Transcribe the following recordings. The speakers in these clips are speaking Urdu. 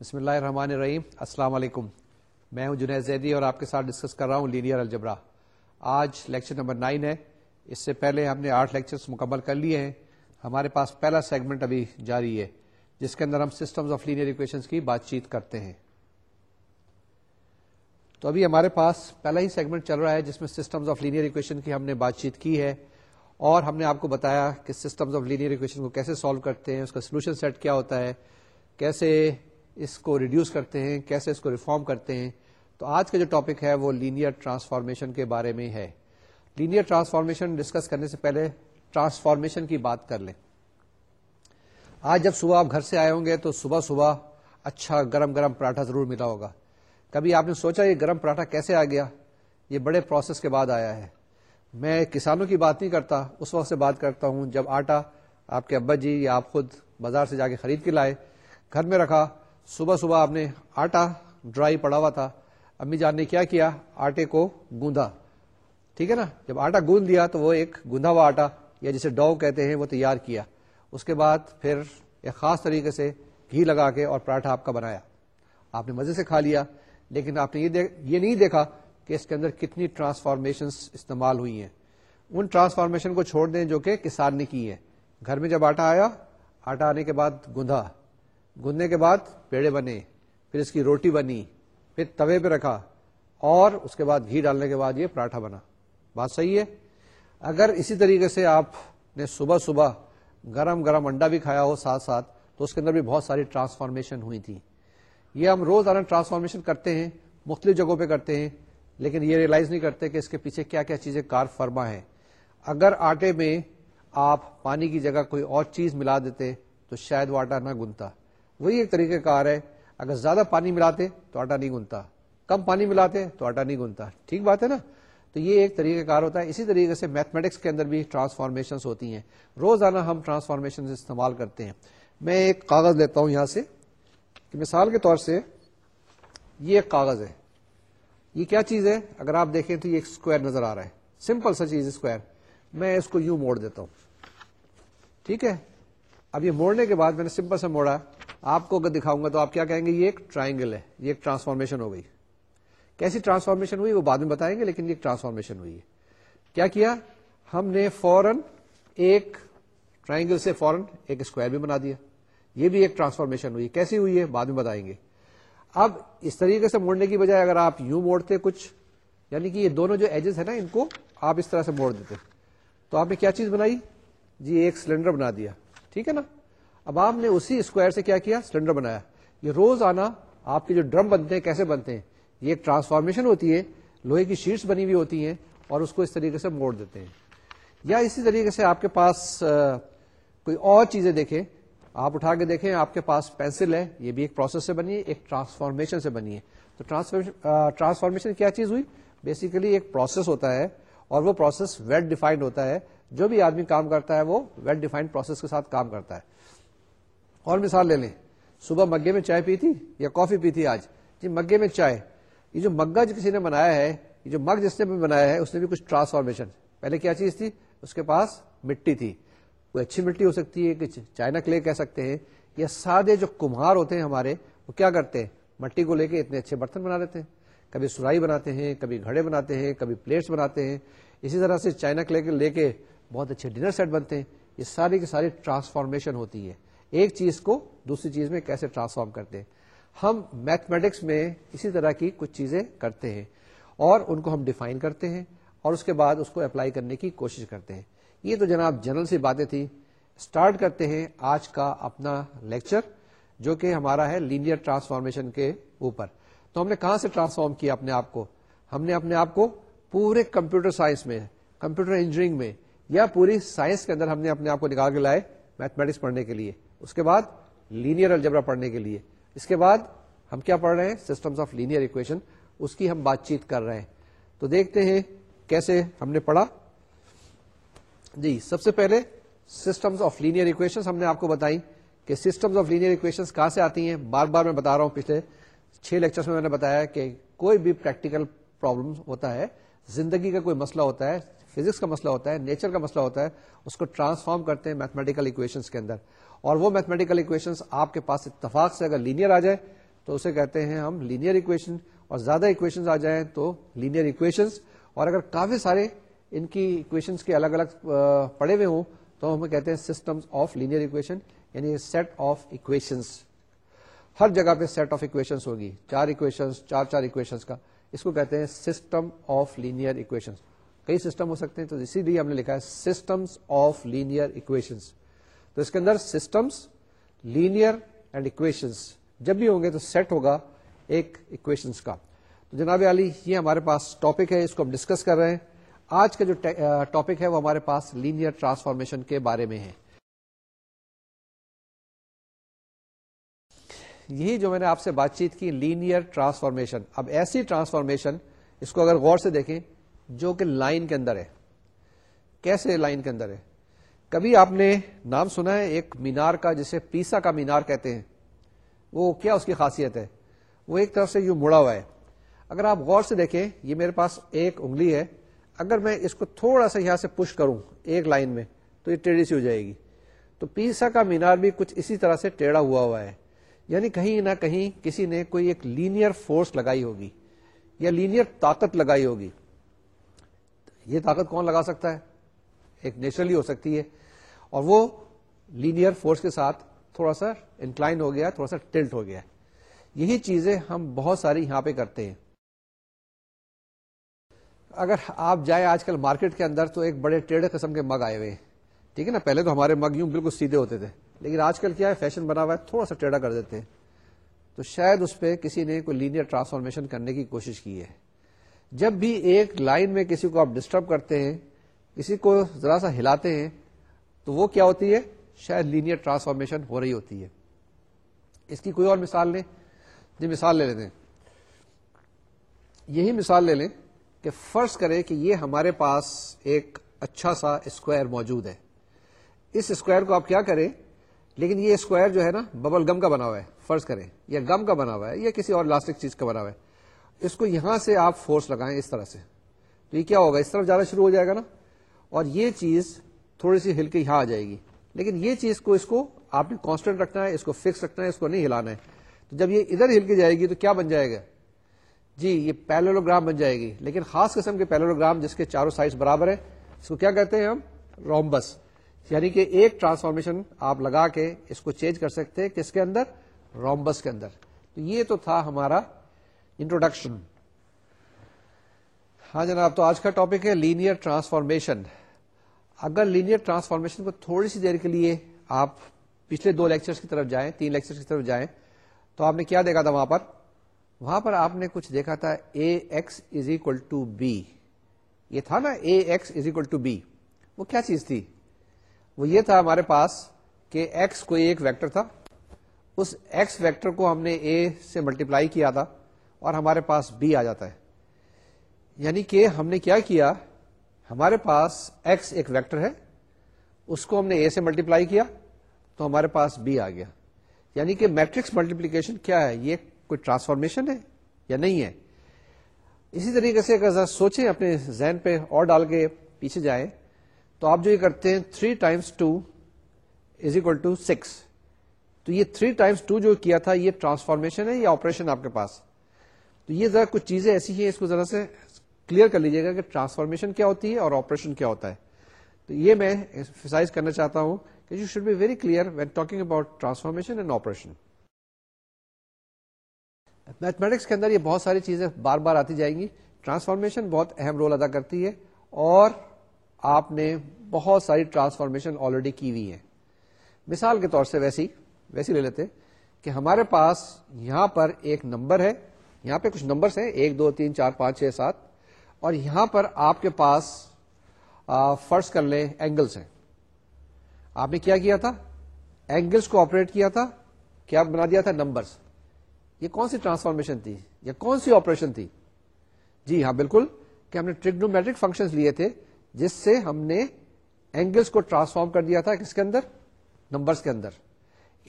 بسم اللہ الرحمن الرحیم السلام علیکم میں ہوں جنید زیدی اور آپ کے ساتھ ڈسکس کر رہا ہوں لینئر الجبرا آج لیکچر نمبر نائن ہے اس سے پہلے ہم نے آٹھ لیکچرز مکمل کر لیے ہیں ہمارے پاس پہلا سیگمنٹ ابھی جاری ہے جس کے اندر ہم سسٹمز آف لینئر ایکویشنز کی بات چیت کرتے ہیں تو ابھی ہمارے پاس پہلا ہی سیگمنٹ چل رہا ہے جس میں سسٹمز آف لینئر ایکویشن کی ہم نے بات چیت کی ہے اور ہم نے آپ کو بتایا کہ سسٹمز آف لینئر ایکویشن کو کیسے سالو کرتے ہیں اس کا سولوشن سیٹ کیا ہوتا ہے کیسے اس کو ریڈیوس کرتے ہیں کیسے اس کو ریفارم کرتے ہیں تو آج کا جو ٹاپک ہے وہ لینئر ٹرانسفارمیشن کے بارے میں ہے لینئر ٹرانسفارمیشن ڈسکس کرنے سے پہلے ٹرانسفارمیشن کی بات کر لیں آج جب صبح آپ گھر سے آئے ہوں گے تو صبح صبح اچھا گرم گرم پراٹھا ضرور ملا ہوگا کبھی آپ نے سوچا یہ گرم پراٹھا کیسے آ گیا یہ بڑے پروسیس کے بعد آیا ہے میں کسانوں کی بات نہیں کرتا اس وقت سے بات کرتا ہوں جب آٹا آپ کے ابا جی یا آپ خود بازار سے جا کے خرید کے لائے گھر میں رکھا صبح صبح آپ نے آٹا ڈرائی پڑا ہوا تھا امی جان نے کیا کیا آٹے کو گوندا ٹھیک ہے نا جب آٹا گوند لیا تو وہ ایک گوندا ہوا آٹا یا جسے ڈو کہتے ہیں وہ تیار کیا اس کے بعد پھر ایک خاص طریقے سے گھی لگا کے اور پراٹھا آپ کا بنایا آپ نے مزے سے کھا لیا لیکن آپ نے یہ نہیں دیکھا کہ اس کے اندر کتنی ٹرانسفارمیشن استعمال ہوئی ہیں ان ٹرانسفارمیشن کو چھوڑ دیں جو کہ کسان نے کی ہے گھر میں جب آٹا آیا آٹا آنے کے بعد گوندا گننے کے بعد پیڑے بنے پھر اس کی روٹی بنی پھر توے پہ رکھا اور اس کے بعد گھی ڈالنے کے بعد یہ پراٹھا بنا بات صحیح ہے اگر اسی طریقے سے آپ نے صبح صبح گرم گرم انڈا بھی کھایا ہو ساتھ ساتھ تو اس کے اندر بھی بہت ساری ٹرانسفارمیشن ہوئی تھی یہ ہم روزانہ ٹرانسفارمیشن کرتے ہیں مختلف جگہوں پہ کرتے ہیں لیکن یہ ریئلائز نہیں کرتے کہ اس کے پیچھے کیا کیا چیزیں کار فرما ہے اگر آٹے میں آپ پانی کی جگہ کوئی اور چیز ملا دیتے تو شاید وہ آٹا نہ گنتا وہی ایک طریقہ کار ہے اگر زیادہ پانی ملاتے تو آٹا نہیں گنتا کم پانی ملاتے تو آٹا نہیں گنتا ٹھیک بات ہے نا تو یہ ایک طریقہ کار ہوتا ہے اسی طریقے سے میتھمیٹکس کے اندر بھی ٹرانسفارمیشن ہوتی ہیں روزانہ ہم ٹرانسفارمیشن استعمال کرتے ہیں میں ایک کاغذ لیتا ہوں یہاں سے کہ مثال کے طور سے یہ ایک کاغذ ہے یہ کیا چیز ہے اگر آپ دیکھیں تو یہ ایک اسکوائر نظر آ رہا ہے سمپل سا چیز اسکوائر میں اس کو یوں موڑ دیتا ہوں ٹھیک ہے اب یہ موڑنے کے بعد میں نے سمپل سے موڑا آپ کو اگر دکھاؤں گا تو آپ کیا کہیں گے یہ ایک ٹرائنگل ہے یہ ایک ٹرانسفارمیشن ہو گئی کیسی ٹرانسفارمیشن ہوئی وہ بعد میں بتائیں گے لیکن یہ ٹرانسفارمیشن ہوئی ہے کیا کیا ہم نے فورن ایک ٹرائنگل سے فورن ایک اسکوائر بھی بنا دیا یہ بھی ایک ٹرانسفارمیشن ہوئی کیسی ہوئی ہے بعد میں بتائیں گے اب اس طریقے سے موڑنے کی بجائے اگر آپ یوں موڑتے کچھ یعنی کہ یہ دونوں جو ایجز ہیں نا ان کو آپ اس طرح سے موڑ دیتے تو آپ نے کیا چیز بنائی جی ایک سلینڈر بنا دیا ٹھیک ہے نا اب آپ نے اسی اسکوائر سے کیا کیا سلینڈر بنایا یہ روز آنا آپ کے جو ڈرم بنتے ہیں کیسے بنتے ہیں یہ ایک ٹرانسفارمیشن ہوتی ہے لوہے کی شیٹس بنی ہوئی ہوتی ہیں اور اس کو اس طریقے سے موڑ دیتے ہیں یا اسی طریقے سے آپ کے پاس کوئی اور چیزیں دیکھیں آپ اٹھا کے دیکھیں آپ کے پاس پینسل ہے یہ بھی ایک پروسیس سے بنی ہے ایک ٹرانسفارمیشن سے بنی ہے تو ٹرانسفارمیشن کیا چیز ہوئی بیسیکلی ایک پروسیس ہوتا ہے اور وہ پروسیس ویل ڈیفائنڈ ہوتا ہے جو بھی آدمی کام کرتا ہے وہ ویل ڈیفائنڈ پروسیس کے ساتھ کام کرتا ہے اور مثال لے لیں صبح مگے میں چائے پی تھی یا کافی پی تھی آج جی مگے میں چائے یہ جو مگا جو کسی نے بنایا ہے یہ جو مگ جس نے بنایا ہے اس نے بھی کچھ ٹرانسفارمیشن پہلے کیا چیز تھی اس کے پاس مٹی تھی کوئی اچھی مٹی ہو سکتی ہے چائنا کے کہہ سکتے ہیں یا سادے جو کمہار ہوتے ہیں ہمارے وہ کیا کرتے ہیں مٹی کو لے کے اتنے اچھے برتن بنا لیتے ہیں کبھی سرائی بناتے ہیں کبھی گھڑے بناتے ہیں کبھی پلیٹس بناتے ہیں اسی طرح سے چائنا کے لے کے بہت اچھے ڈنر سیٹ بنتے ہیں یہ ساری کی ساری ٹرانسفارمیشن ہوتی ہے ایک چیز کو دوسری چیز میں کیسے ٹرانسفارم کرتے ہیں ہم میتھمیٹکس میں اسی طرح کی کچھ چیزیں کرتے ہیں اور ان کو ہم ڈیفائن کرتے ہیں اور اس کے بعد اس کو اپلائی کرنے کی کوشش کرتے ہیں یہ تو جناب جنرل سی باتیں تھی اسٹارٹ کرتے ہیں آج کا اپنا لیکچر جو کہ ہمارا ہے لینئر ٹرانسفارمیشن کے اوپر تو ہم نے کہاں سے ٹرانسفارم کیا اپنے آپ کو ہم نے اپنے آپ کو پورے کمپیوٹر سائنس میں کمپیوٹر انجینئرنگ میں یا پوری سائنس کے اندر ہم نے اپنے آپ کو نکال کے لائے میتھمیٹکس پڑھنے کے لیے اس کے بعد لینئر الجبرا پڑھنے کے لیے اس کے بعد ہم کیا پڑھ رہے ہیں سسٹمس آف لینئر اکویشن اس کی ہم بات چیت کر رہے ہیں تو دیکھتے ہیں کیسے ہم نے پڑھا جی سب سے پہلے سسٹمس آف لینئر اکویشن ہم نے آپ کو بتائی کہ سسٹمس آف لینئر اکویشن کہاں سے آتی ہیں بار بار میں بتا رہا ہوں پچھلے چھ لیکچرز میں میں نے بتایا کہ کوئی بھی پریکٹیکل پرابلم ہوتا ہے زندگی کا کوئی مسئلہ ہوتا ہے فزکس کا مسئلہ ہوتا ہے نیچر کا مسئلہ ہوتا ہے اس کو ٹرانسفارم کرتے ہیں میتھمیٹیکل اکویشن کے اندر اور وہ میتھمیٹیکل اکویشن آپ کے پاس اتفاق سے اگر لینئر آ جائے تو اسے کہتے ہیں ہم لینئر اکویشن اور زیادہ اکویشن آ جائیں تو لینئر اکویشن اور اگر کافی سارے ان کی اکویشن کے الگ الگ پڑے ہوئے ہوں تو ہمیں کہتے ہیں سسٹم آف لینئر اکویشن یعنی سیٹ آف اکویشن ہر جگہ پہ سیٹ آف اکویشن ہوگی چار اکویشن چار چار اکویشن کا اس کو کہتے ہیں سسٹم آف لینئر اکویشن کئی سسٹم ہو سکتے ہیں تو اسی لیے ہم نے لکھا ہے سسٹم آف لینئر اکویشن تو اس کے اندر سسٹمس لینئر اینڈ اکویشنس جب بھی ہوں گے تو سیٹ ہوگا ایک اکویشنس کا تو جناب علی یہ ہمارے پاس ٹاپک ہے اس کو ہم ڈسکس کر رہے ہیں آج کا جو ٹاپک ہے وہ ہمارے پاس لینئر ٹرانسفارمیشن کے بارے میں ہے یہی جو میں نے آپ سے بات چیت کی لینئر ٹرانسفارمیشن اب ایسی ٹرانسفارمیشن اس کو اگر غور سے دیکھیں جو کہ لائن کے اندر ہے کیسے لائن کے اندر ہے کبھی آپ نے نام سنا ہے ایک مینار کا جسے پیسا کا مینار کہتے ہیں وہ کیا اس کی خاصیت ہے وہ ایک طرف سے یوں مڑا ہوا ہے اگر آپ غور سے دیکھیں یہ میرے پاس ایک انگلی ہے اگر میں اس کو تھوڑا سا یہاں سے پش کروں ایک لائن میں تو یہ ٹیڑھی سی ہو جائے گی تو پیسا کا مینار بھی کچھ اسی طرح سے ٹیڑھا ہوا ہوا ہے یعنی کہیں نہ کہیں کسی نے کوئی ایک لینئر فورس لگائی ہوگی یا لینئر طاقت لگائی ہوگی یہ طاقت کون لگا سکتا ہے ایک نیچرلی ہو سکتی ہے اور وہ لینئر فورس کے ساتھ تھوڑا سا انکلائن ہو گیا تھوڑا سا ٹلٹ ہو گیا یہی چیزیں ہم بہت ساری یہاں پہ کرتے ہیں اگر آپ جائیں آج کل مارکیٹ کے اندر تو ایک بڑے ٹیڑھے قسم کے مگ آئے ہوئے ہیں ٹھیک ہے نا پہلے تو ہمارے مگ یوں بالکل سیدھے ہوتے تھے لیکن آج کل کیا ہے فیشن بنا ہوا ہے تھوڑا سا ٹیڑھا کر دیتے ہیں تو شاید اس پہ کسی نے کوئی لینئر ٹرانسفارمیشن کرنے کی کوشش کی ہے جب بھی ایک لائن میں کسی کو آپ ڈسٹرب کرتے ہیں کو ذرا سا ہلاتے ہیں تو وہ کیا ہوتی ہے شاید لینئر ٹرانسفارمیشن ہو رہی ہوتی ہے اس کی کوئی اور مثال لیں جی مثال لے لیتے ہیں یہی مثال لے لیں کہ فرض کریں کہ یہ ہمارے پاس ایک اچھا سا اسکوائر موجود ہے اس اسکوائر کو آپ کیا کریں لیکن یہ اسکوائر جو ہے نا ببل گم کا بنا ہوا ہے فرض کریں یا گم کا بنا ہوا ہے یا کسی اور لاسٹک چیز کا بنا ہوا ہے اس کو یہاں سے آپ فورس لگائیں اس طرح سے تو یہ کیا ہوگا اس طرف جانا شروع ہو جائے گا نا اور یہ چیز تھوڑی سی کے یہاں آ جائے گی لیکن یہ چیز کو اس کو آپ نے کانسٹنٹ رکھنا ہے اس کو فکس رکھنا ہے اس کو نہیں ہلانا ہے تو جب یہ ادھر کے جائے گی تو کیا بن جائے گا جی یہ پیلولوگرام بن جائے گی لیکن خاص قسم کے پیلولوگرام جس کے چاروں سائز برابر ہے اس کو کیا کہتے ہیں ہم رومبس یعنی کہ ایک ٹرانسفارمیشن آپ لگا کے اس کو چینج کر سکتے کس کے اندر رومبس کے اندر تو یہ تو تھا ہمارا انٹروڈکشن ہاں جناب تو آج کا ٹاپک ہے لینئر ٹرانسفارمیشن اگر لینئر ٹرانسفارمیشن کو تھوڑی سی دیر کے لیے آپ پچھلے دو لیکچر کی طرف جائیں تین لیکچر کی طرف جائیں تو آپ نے کیا دیکھا تھا وہاں پر وہاں پر آپ نے کچھ دیکھا تھا A X is equal to B یہ تھا نا A X is equal to B وہ کیا چیز تھی وہ یہ تھا ہمارے پاس کہ ایکس کوئی ایک ویکٹر تھا اس ایکس ویکٹر کو ہم نے اے سے ملٹیپلائی کیا تھا اور ہمارے پاس بی آ جاتا ہے یعنی کہ ہم نے کیا کیا ہمارے پاس ایکس ایک ویکٹر ہے اس کو ہم نے اے سے ملٹیپلائی کیا تو ہمارے پاس بی آ گیا یعنی کہ میٹرکس ملٹیپلیکیشن کیا ہے یہ کوئی ٹرانسفارمیشن ہے یا نہیں ہے اسی طریقے سے اگر سوچیں اپنے ذہن پہ اور ڈال کے پیچھے جائیں تو آپ جو یہ کرتے ہیں three times two equal to six تو یہ تھری ٹائمس ٹو جو کیا تھا یہ ٹرانسفارمیشن ہے یا آپریشن آپ کے پاس تو یہ ذرا کچھ چیزیں ایسی ہیں اس کو ذرا سے کلیئر کر لیجیے گا کہ ٹرانسفارمیشن کیا ہوتی ہے اور آپریشن کیا ہوتا ہے تو یہ میں ایکسرسائز کرنا چاہتا ہوں کہ you should be very clear when talking about transformation and operation mathematics کے اندر یہ بہت ساری چیزیں بار بار آتی جائیں گی ٹرانسفارمیشن بہت اہم رول ادا کرتی ہے اور آپ نے بہت ساری ٹرانسفارمیشن آلریڈی کی ہوئی ہے مثال کے طور سے ویسی ویسی لے لیتے کہ ہمارے پاس یہاں پر ایک نمبر ہے یہاں پہ کچھ نمبرس ہیں ایک دو تین چار پانچ چھ سات اور یہاں پر آپ کے پاس فرض کر لیں اینگلس ہیں آپ نے کیا کیا تھا اینگلس کو آپریٹ کیا تھا کیا بنا دیا تھا نمبرس یہ کون سی ٹرانسفارمیشن تھی یا کون سی آپریشن تھی جی ہاں بالکل کہ ہم نے ٹریگنومیٹرک فنکشن لیے تھے جس سے ہم نے اینگلس کو ٹرانسفارم کر دیا تھا کس کے اندر نمبرس کے اندر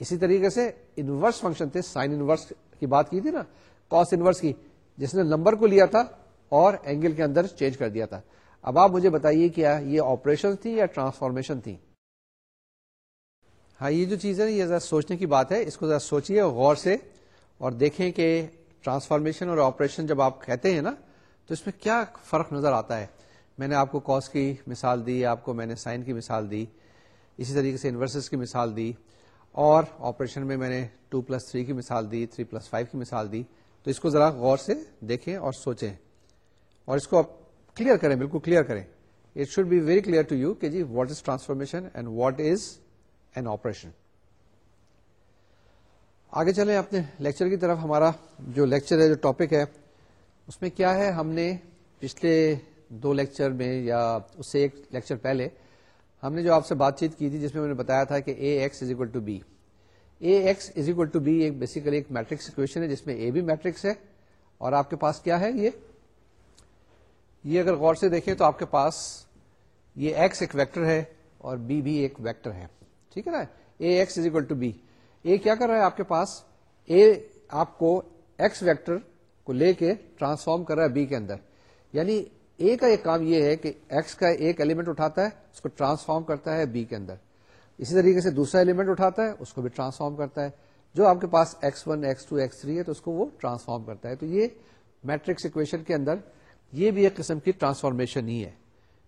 اسی طریقے سے انورس فنکشن تھے سائن انورس کی بات کی تھی نا کاس انورس کی جس نے نمبر کو لیا تھا اور اینگل کے اندر چینج کر دیا تھا اب آپ مجھے بتائیے کیا یہ آپریشن تھی یا ٹرانسفارمیشن تھی ہاں یہ جو چیز ہے یہ ذرا سوچنے کی بات ہے اس کو ذرا سوچیے غور سے اور دیکھیں کہ ٹرانسفارمیشن اور آپریشن جب آپ کہتے ہیں نا تو اس میں کیا فرق نظر آتا ہے میں نے آپ کو کاس کی مثال دی آپ کو میں نے سائن کی مثال دی اسی طریقے سے انورسز کی مثال دی اور آپریشن میں میں نے ٹو پلس تھری کی مثال دی تھری پلس فائیو کی مثال دی تو اس کو ذرا غور سے دیکھیں اور سوچیں اور اس کو آپ کلیئر کریں بالکل کلیئر کریں it should be very clear to you کہ جی what is transformation and what is an operation آگے چلیں اپنے لیکچر کی طرف ہمارا جو لیکچر ہے جو ٹاپک ہے اس میں کیا ہے ہم نے پچھلے دو لیکچر میں یا اس سے ایک لیکچر پہلے ہم نے جو آپ سے بات چیت کی تھی جس میں میں نے بتایا تھا کہ A X is equal to B A X is equal to B ایک بیسیکلی ایک میٹرکس ہے جس میں اے بھی میٹرکس ہے اور آپ کے پاس کیا ہے یہ یہ اگر غور سے دیکھیں تو آپ کے پاس یہ ایکس ایک ویکٹر ہے اور بی بھی ایک ویکٹر ہے ٹھیک ہے نا A X is equal to B A کیا کر رہا ہے آپ کے پاس اے آپ کو ایکس ویکٹر کو لے کے ٹرانسفارم کر رہا ہے بی کے اندر یعنی اے کا ایک کام یہ ہے کہ ایکس کا ایک ایلیمنٹ اٹھاتا ہے اس کو ٹرانسفارم کرتا ہے بی کے اندر اسی طریقے سے دوسرا ایلیمنٹ اٹھاتا ہے اس کو بھی ٹرانسفارم کرتا ہے جو آپ کے پاس X one X two X three ہے تو اس کو وہ ٹرانسفارم کرتا ہے تو یہ میٹرکس اکویشن کے اندر یہ بھی ایک قسم کی ٹرانسفارمیشن ہی ہے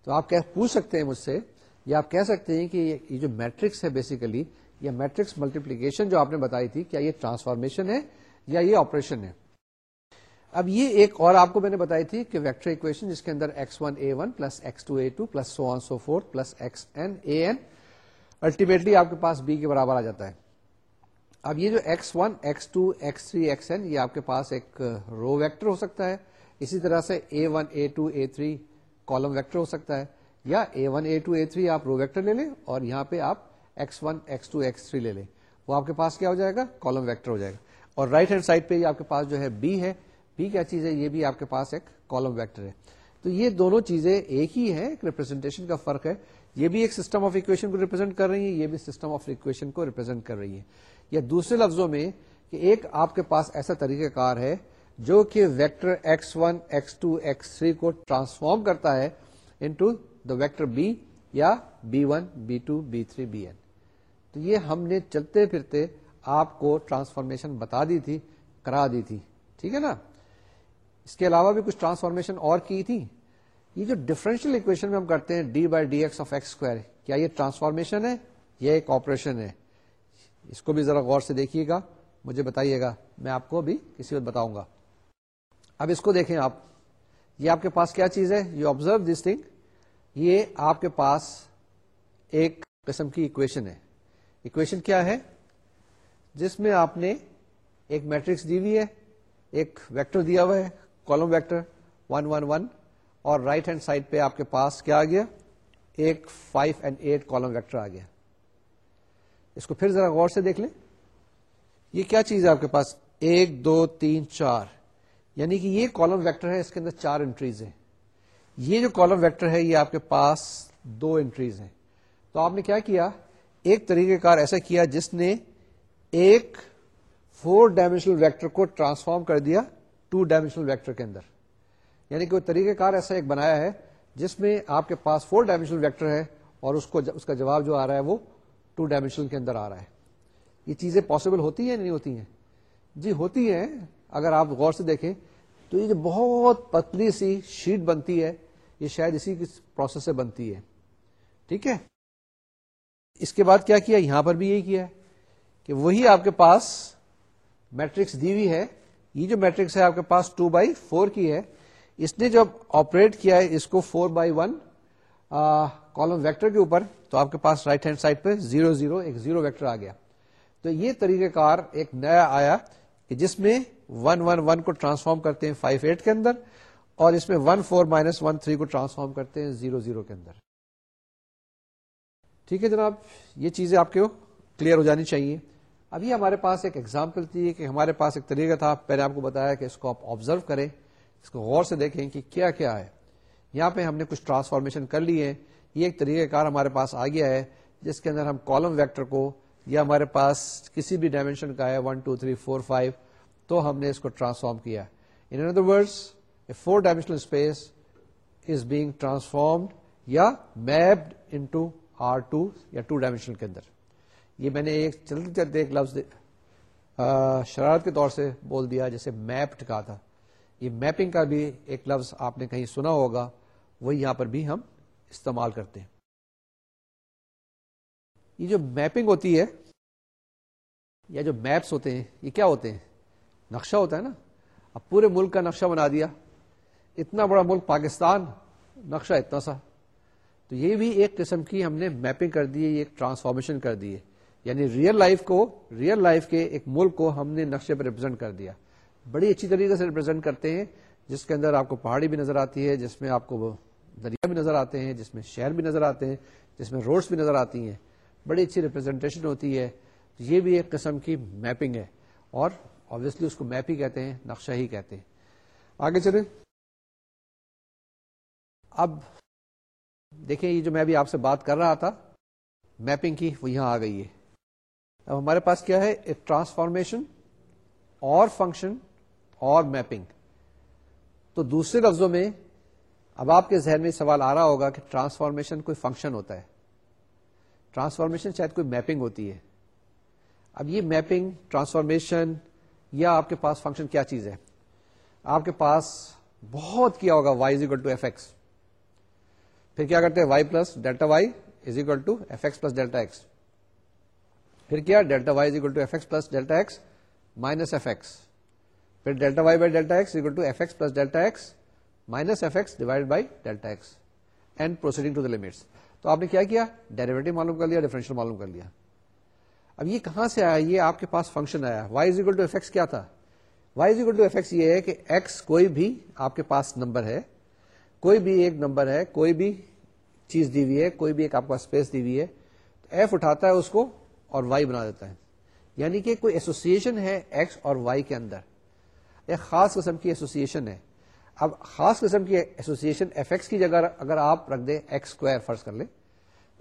تو آپ پوچھ سکتے ہیں مجھ سے یا آپ کہہ سکتے ہیں کہ یہ جو میٹرکس ہے بیسیکلی یا میٹرکس ملٹیپلیکیشن جو آپ نے بتائی تھی کیا یہ ٹرانسفارمیشن ہے یا یہ آپریشن ہے اب یہ ایک اور آپ کو میں نے بتائی تھی کہ ویکٹر اکویشن جس کے اندر X one A one plus X two A two plus so one so four plus X N A N ultimately آپ کے پاس بی کے برابر آ جاتا ہے اب یہ جو X one X two X three X N آپ کے پاس ایک رو ویکٹر ہو سکتا ہے اسی طرح سے A one A two A three column vector ہو سکتا ہے یا A one A two A three آپ رو ویکٹر لے لیں اور یہاں پہ آپ X one X two X three لے لیں وہ آپ کے پاس کیا ہو جائے گا کالم ویکٹر ہو جائے گا اور رائٹ ہینڈ سائڈ پہ آپ کے پاس جو ہے بی ہے بی کیا چیز ہے یہ بھی آپ کے پاس ایک کالم ویکٹر ہے تو یہ دونوں چیزیں ایک ہی ہے ریپرزینٹیشن کا فرق ہے یہ بھی ایک سسٹم آف اکویشن کو ریپرزینٹ کر رہی ہے یہ بھی سسٹم آف اکویشن کو ریپرزینٹ کر رہی ہے یا دوسرے لفظوں میں کہ ایک آپ کے پاس ایسا طریقہ کار ہے جو کہ vector X one X two X three کو ٹرانسفارم کرتا ہے انٹو دا ویکٹر بی یا B one B two B three چلتے پھرتے آپ کو ٹرانسفارمیشن بتا دی تھی کرا دی تھی ٹھیک ہے نا اس کے علاوہ بھی کچھ ٹرانسفارمیشن اور کی تھی یہ جو ڈفرینشیل اکویشن میں ہم کرتے ہیں D by D X of X square کیا یہ ٹرانسفارمیشن ہے یہ ایک آپریشن ہے اس کو بھی ذرا غور سے دیکھیے گا مجھے بتائیے گا میں آپ کو بھی کسی وقت بتاؤں گا اب اس کو دیکھیں آپ یہ آپ کے پاس کیا چیز ہے یو آبزرو دس تھنگ یہ آپ کے پاس ایک قسم کی اکویشن ہے اکویشن کیا ہے جس میں آپ نے ایک میٹرکس ویکٹر دیا ہے column vector one one one اور رائٹ ہینڈ سائڈ پہ آپ کے پاس کیا آ گیا ایک five and eight column vector آ گیا اس کو پھر ذرا غور سے دیکھ لیں یہ کیا چیز ہے آپ کے پاس ایک دو تین چار یعنی کہ یہ کالم ویکٹر ہے اس کے اندر چار انٹریز ہیں یہ جو کالم ویکٹر ہے یہ آپ کے پاس دو انٹریز ہیں تو آپ نے کیا کیا ایک طریقہ کار ایسا کیا جس نے ایک فور ڈائمینشنل ویکٹر کو ٹرانسفارم کر دیا ٹو ڈائمینشنل ویکٹر کے اندر یعنی کہ وہ طریقہ کار ایسا ایک بنایا ہے جس میں آپ کے پاس فور ڈائمینشنل ویکٹر ہے اور اس کو اس کا جواب جو آ رہا ہے وہ ٹو ڈائمینشنل کے اندر آ رہا ہے یہ چیزیں پاسبل ہوتی ہیں نہیں ہوتی ہیں جی ہوتی ہیں اگر آپ غور سے دیکھیں تو یہ جو بہت پتلی سی شیٹ بنتی ہے یہ شاید اسی پروسیس سے بنتی ہے ٹھیک ہے اس کے بعد کیا کیا یہاں پر بھی یہی کیا کہ وہی آپ کے پاس میٹرکس دی ہوئی ہے یہ جو میٹرکس ہے آپ کے پاس 2 بائی فور کی ہے اس نے جب آپریٹ کیا ہے اس کو 4 بائی ون کالم ویکٹر کے اوپر تو آپ کے پاس رائٹ ہینڈ سائڈ پہ زیرو زیرو ایک زیرو ویکٹر آ گیا تو یہ طریقہ کار ایک نیا آیا کہ جس میں ون ون ون کو ٹرانسفارم کرتے ہیں فائیو ایٹ کے اندر اور اس میں one four minus one three کو ٹرانسفارم کرتے ہیں زیرو زیرو کے اندر ٹھیک ہے جناب یہ چیزیں آپ کو کلیئر ہو جانی چاہیے ابھی ہمارے پاس ایک ایگزامپل تھی کہ ہمارے پاس ایک طریقہ تھا پہلے آپ کو بتایا کہ اس کو آپ آبزرو کریں اس کو غور سے دیکھیں کہ کیا کیا ہے یہاں پہ ہم نے کچھ ٹرانسفارمیشن کر لی ہے یہ ایک طریقہ کار ہمارے پاس آ گیا ہے جس کے اندر ہم کالم ویکٹر کو یا ہمارے پاس کسی بھی ڈائمینشن کا ہے one two three four five تو ہم نے اس کو ٹرانسفارم کیا in other words four dimensional space is being transformed یا mapped in to are to یا ٹو ڈائمینشنل کے اندر یہ میں نے ایک چلتے چلتے ایک لفظ شرارت کے طور سے بول دیا جیسے میپڈ کہا تھا یہ میپنگ کا بھی ایک لفظ آپ نے کہیں سنا ہوگا وہ یہاں پر بھی ہم استعمال کرتے ہیں یہ جو میپنگ ہوتی ہے یا جو میپس ہوتے ہیں یہ کیا ہوتے ہیں نقشہ ہوتا ہے نا اب پورے ملک کا نقشہ بنا دیا اتنا بڑا ملک پاکستان نقشہ اتنا سا تو یہ بھی ایک قسم کی ہم نے میپنگ کر دی ہے ایک ٹرانسفارمیشن کر دی ہے یعنی ریئل لائف کو ہم نے نقشے پہ ریپرزینٹ کر دیا بڑی اچھی طریقے سے ریپرزینٹ کرتے ہیں جس کے اندر آپ کو پہاڑی بھی نظر آتی ہے جس میں آپ کو دریا بھی نظر آتے ہیں جس میں شہر بھی نظر آتے ہیں جس میں روڈس بھی نظر آتی ہیں بڑی اچھی ریپرزینٹیشن ہوتی ہے یہ بھی ایک قسم کی میپنگ ہے اور اس کو میپ ہی کہتے ہیں نقشہ ہی کہتے ہیں آگے چلے اب دیکھیں یہ جو میں آپ سے بات کر رہا تھا میپنگ کی وہ یہاں آ گئی ہے اب ہمارے پاس کیا ہے ٹرانسفارمیشن اور فنکشن اور میپنگ تو دوسرے لفظوں میں اب آپ کے ذہن میں سوال آ رہا ہوگا کہ ٹرانسفارمیشن کوئی فنکشن ہوتا ہے ٹرانسفارمیشن شاید کوئی میپنگ ہوتی ہے اب یہ میپنگ ٹرانسفارمیشن یا آپ کے پاس فنکشن کیا چیز ہے آپ کے پاس بہت کیا ہوگا Y is equal to F X پھر کیا کرتے ہیں Y plus delta Y is equal to F X plus delta X پھر کیا delta Y is equal to F X plus delta X minus F X پھر delta Y by delta X equal to F X plus delta X minus F X divide by delta X and proceeding to the limits تو آپ نے کیا کیا ڈیریویٹو معلوم کر لیا ڈیفرنشیل معلوم کر لیا اب یہ کہاں سے آیا یہ آپ کے پاس فنکشن آیا وائی تھا از ٹو ایکس یہ ہے کہ ایکس کوئی بھی آپ کے پاس نمبر ہے کوئی بھی ایک نمبر ہے کوئی بھی چیز دی ہوئی ہے کوئی بھی ایک آپ کو اسپیس دی ہوئی ہے تو ایف اٹھاتا ہے اس کو اور وائی بنا دیتا ہے یعنی کہ کوئی ایسوسیشن ہے ایکس اور وائی کے اندر ایک خاص قسم کی ایسوسیشن ہے اب خاص قسم کی ایسوسیشن ایکس کی جگہ اگر آپ رکھ دیں ایکس اسکوائر فرض کر لیں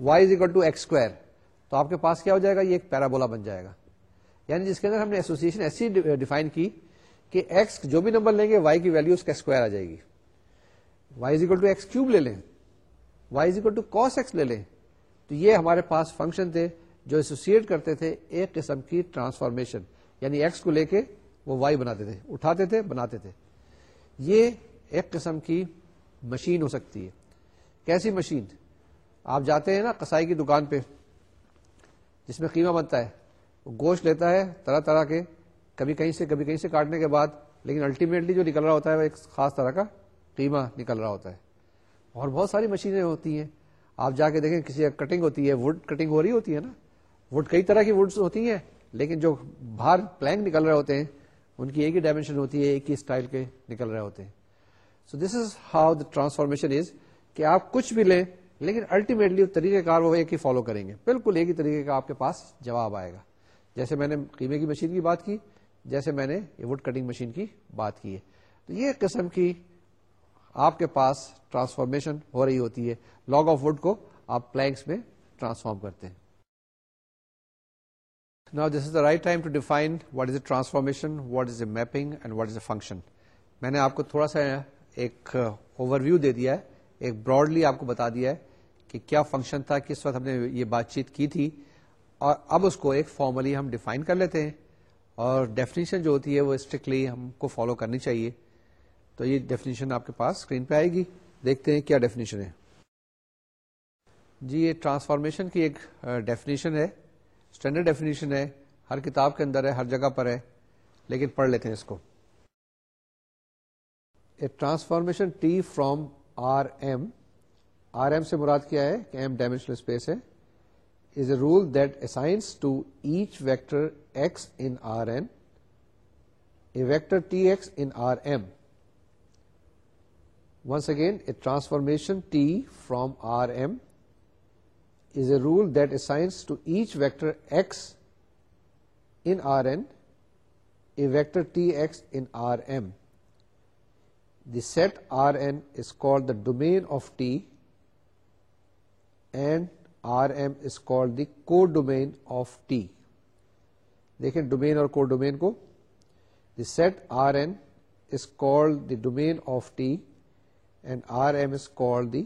Y is equal to X square تو آپ کے پاس کیا ہو جائے گا یہ ایک پیرابولا بن جائے گا یعنی جس کے اندر ہم نے ایسوسیشن ایسی ڈیفائن کی کہ ایکس جو بھی نمبر لیں گے وائی کی اس کا اسکوائر آ جائے گی Y is equal to X cube لے لیں Y is equal to X لے لیں تو یہ ہمارے پاس فنکشن تھے جو ایسوسیٹ کرتے تھے ایک قسم کی ٹرانسفارمیشن یعنی ایکس کو لے کے وہ وائی بناتے تھے اٹھاتے تھے بناتے تھے یہ ایک قسم کی مشین ہو سکتی ہے کیسی مشین آپ جاتے ہیں نا کسائی کی دکان پہ جس میں قیمہ بنتا ہے وہ گوشت لیتا ہے طرح طرح کے کبھی کہیں سے کبھی کہیں سے کاٹنے کے بعد لیکن الٹیمیٹلی جو نکل رہا ہوتا ہے وہ ایک خاص طرح کا قیمہ نکل رہا ہوتا ہے اور بہت ساری مشینیں ہوتی ہیں آپ جا کے دیکھیں کسی کٹنگ ہوتی ہے ووڈ کٹنگ ہو رہی ہوتی ہے نا وڈ کئی طرح کی وڈس ہوتی ہیں لیکن جو باہر پلینک نکل رہے ہوتے ہیں ان کی ایک ہی ڈائمینشن ہوتی ہے ایک ہی اسٹائل کے نکل رہے ہوتے ہیں so this is how the transformation is کہ آپ کچھ بھی لیں لیکن الٹیمیٹلی طریقہ کار وہ ایک ہی فالو کریں گے بالکل ایک ہی طریقے کا آپ کے پاس جواب آئے گا جیسے میں نے قیمے کی مشین کی بات کی جیسے میں نے یہ وڈ کٹنگ مشین کی بات کی ہے تو یہ قسم کی آپ کے پاس ٹرانسفارمیشن ہو رہی ہوتی ہے لاگ آف وڈ کو آپ پلینکس میں ٹرانسفارم کرتے ہیں نا this is the right time to define what is a transformation what is a mapping and what is a function میں نے آپ کو تھوڑا سا ایک اوور دے دیا ہے ایک براڈلی آپ کو بتا دیا ہے کہ کیا فنکشن تھا کس وقت ہم نے یہ بات چیت کی تھی اور اب اس کو ایک فارملی ہم ڈیفائن کر لیتے ہیں اور ڈیفینیشن جو ہوتی ہے وہ اسٹرکٹلی ہم کو فالو کرنی چاہیے تو یہ ڈیفینیشن آپ کے پاس اسکرین پہ آئے گی دیکھتے ہیں کیا ڈیفینیشن ہے جی یہ ٹرانسفارمیشن کی ایک ڈیفینیشن ہے اسٹینڈرڈ ڈیفینیشن ہے ہر کتاب کے اندر ہے ہر جگہ پر ہے لیکن پڑھ لیتے ہیں اس کو transformation T from R M R M سے مراد کیا ہے کہ ایم ڈائمینشنل اسپیس ہے is a rule that assigns to each vector X in R a vector T X in R M once again a transformation T from R M is a rule that assigns to each vector X in R a vector T X in R M the set R is call the domain of T and R M is call the codomain of T دیکھیں ڈومین اور کو ڈومین کو the set R N is call the domain of T and R M is call the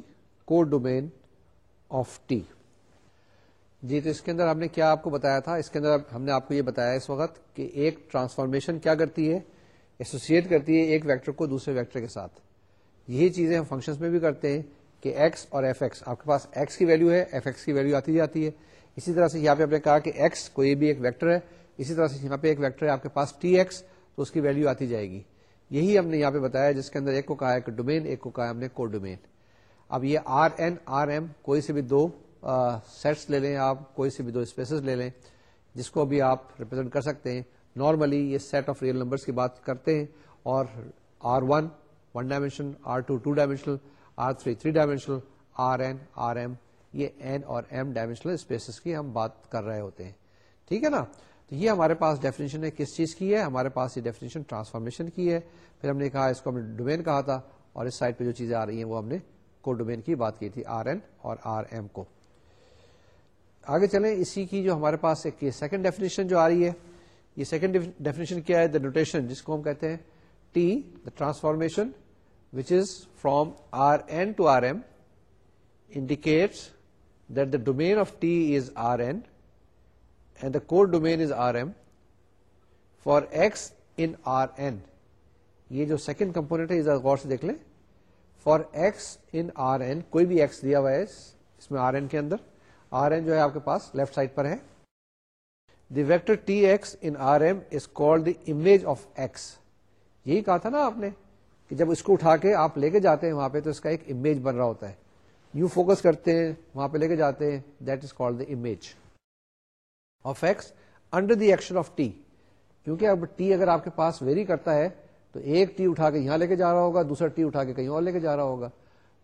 codomain of T جی تو اس کے اندر ہم نے کیا آپ کو بتایا تھا اس کے اندر ہم نے آپ کو یہ بتایا اس وقت کہ ایک ٹرانسفارمیشن کیا کرتی ہے ایسوسیٹ کرتی ہے ایک ویکٹر کو دوسرے ویکٹر کے ساتھ یہی چیزیں ہم فنکشنز میں بھی کرتے ہیں کہ ایکس اور ایف ایکس آپ کے پاس ایکس کی ویلیو ہے ایف ایکس کی ویلیو آتی جاتی ہے اسی طرح سے یہاں پہ آپ نے کہا کہ ایکس کوئی بھی ایک ویکٹر ہے اسی طرح سے یہاں پہ ایک ویکٹر ہے آپ کے پاس ٹی ایکس تو اس کی ویلیو آتی جائے گی یہی ہم نے یہاں پہ بتایا جس کے اندر ایک کو کہا ہے کہ ڈومین ایک کو کہا ہے ہم نے کو ڈومین اب یہ آر این آر ایم کوئی سے بھی دو سیٹس لے لیں آپ کوئی سے بھی دو اسپیسیز لے لیں جس کو بھی آپ ریپرزینٹ کر سکتے ہیں نارملی یہ سیٹ آف ریئل نمبرس کی بات کرتے ہیں اور R one one dimension R two two dimensional R three three dimensional dimensional R R N N M M یہ اور اسپیسیز کی ہم بات کر رہے ہوتے ہیں ٹھیک ہے نا تو یہ ہمارے پاس ڈیفینیشن ہے کس چیز کی ہے ہمارے پاس یہ ڈیفینیشن ٹرانسفارمیشن کی ہے پھر ہم نے کہا اس کو ہم نے ڈومین کہا تھا اور اس سائڈ پہ جو چیزیں آ رہی ہیں وہ ہم نے کو ڈومین کی بات کی تھی آر این اور آر ایم کو آگے چلیں اسی کی جو ہمارے پاس ایک سیکنڈ ڈیفینیشن جو آ رہی ہے یہ سیکنڈ ڈیفینیشن کیا ہے دا نوٹیشن جس کو ہم کہتے ہیں T the transformation which is from R N to R M indicates the domain of T is R N and the codomain is R M for X N R N یہ جو سیکنڈ کمپونیٹ ہے یہ غور سے دیکھ لیں for X in R N کوئی بھی ایکس دیا ہوا ہے اس میں آر این کے اندر آر این جو ہے آپ کے پاس لیفٹ سائڈ پر ہے the vector T X in R M is and the image of X یہی کہا تھا نا آپ نے کہ جب اس کو اٹھا کے آپ لے کے جاتے ہیں وہاں پہ تو اس کا ایک امیج بن رہا ہوتا ہے یو فوکس کرتے ہیں وہاں پہ لے کے جاتے ہیں that is call the image of X under the action of T کیونکہ اب ٹی اگر آپ کے پاس ویری کرتا ہے تو ایک ٹی اٹھا کے یہاں لے کے جا رہا ہوگا دوسرا ٹی اٹھا کے کہیں اور لے کے جا رہا ہوگا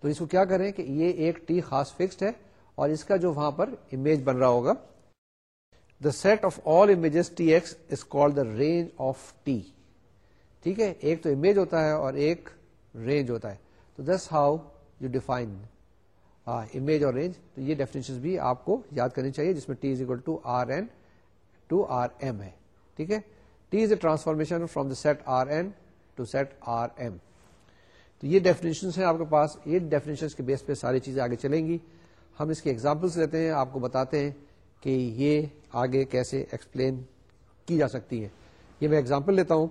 تو اس کو کیا کریں کہ یہ ایک ٹی خاص فکسڈ ہے اور اس کا جو وہاں پر امیج بن رہا ہوگا the set of all images T X is call the range of T ٹھیک ہے ایک تو امیج ہوتا ہے اور ایک رینج ہوتا ہے تو this how you define image اور رینج تو یہ ڈیفینیشن بھی آپ کو یاد کرنی چاہیے جس میں T is equal to R N to R M ہے ٹھیک ہے T is a transformation from the set R N to set R M تو یہ ڈیفینیشن ہیں آپ کے پاس یہ ڈیفینیشن کے بیس پہ ساری چیزیں آگے چلیں گی ہم اس کے ایگزامپلس لیتے ہیں آپ کو بتاتے ہیں کہ یہ آگے کیسے ایکسپلین کی جا سکتی ہے یہ میں ایگزامپل لیتا ہوں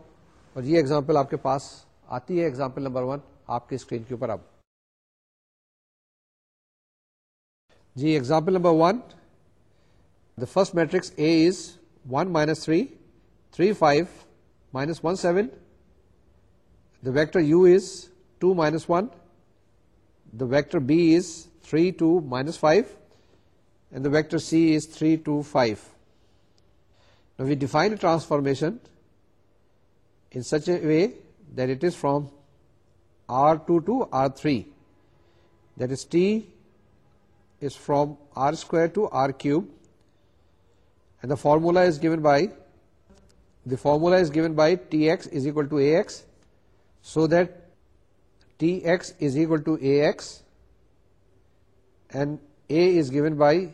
اور یہ ایگزامپل آپ کے پاس آتی ہے ایگزامپل نمبر ون آپ کی اسکرین کے اوپر اب جی example number one the first matrix A is one minus three three five minus one seven the vector U is two minus one the vector B is three two minus five and the vector C is three two five we define transformation in such a way that it is from R2 to R3, that is T is from R square to R cube, and the formula is given by Tx is equal to Ax, so that Tx is equal to Ax, and A is given by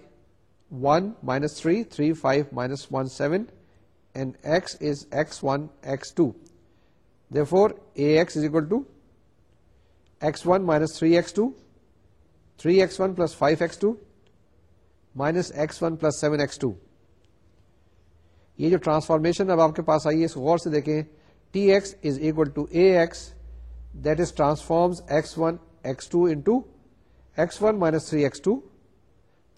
1 minus 3, 3, 5 minus 1, 7, and x is x1, x2. For A is equal to X one minus three X two three X one plus five X two minus X one plus seven X two یہ جو ٹرانسفارمیشن اب آپ کے پاس آئی ہے کو غور سے دیکھیں T X is equal to A X that is transforms X one X two into two X one minus three X two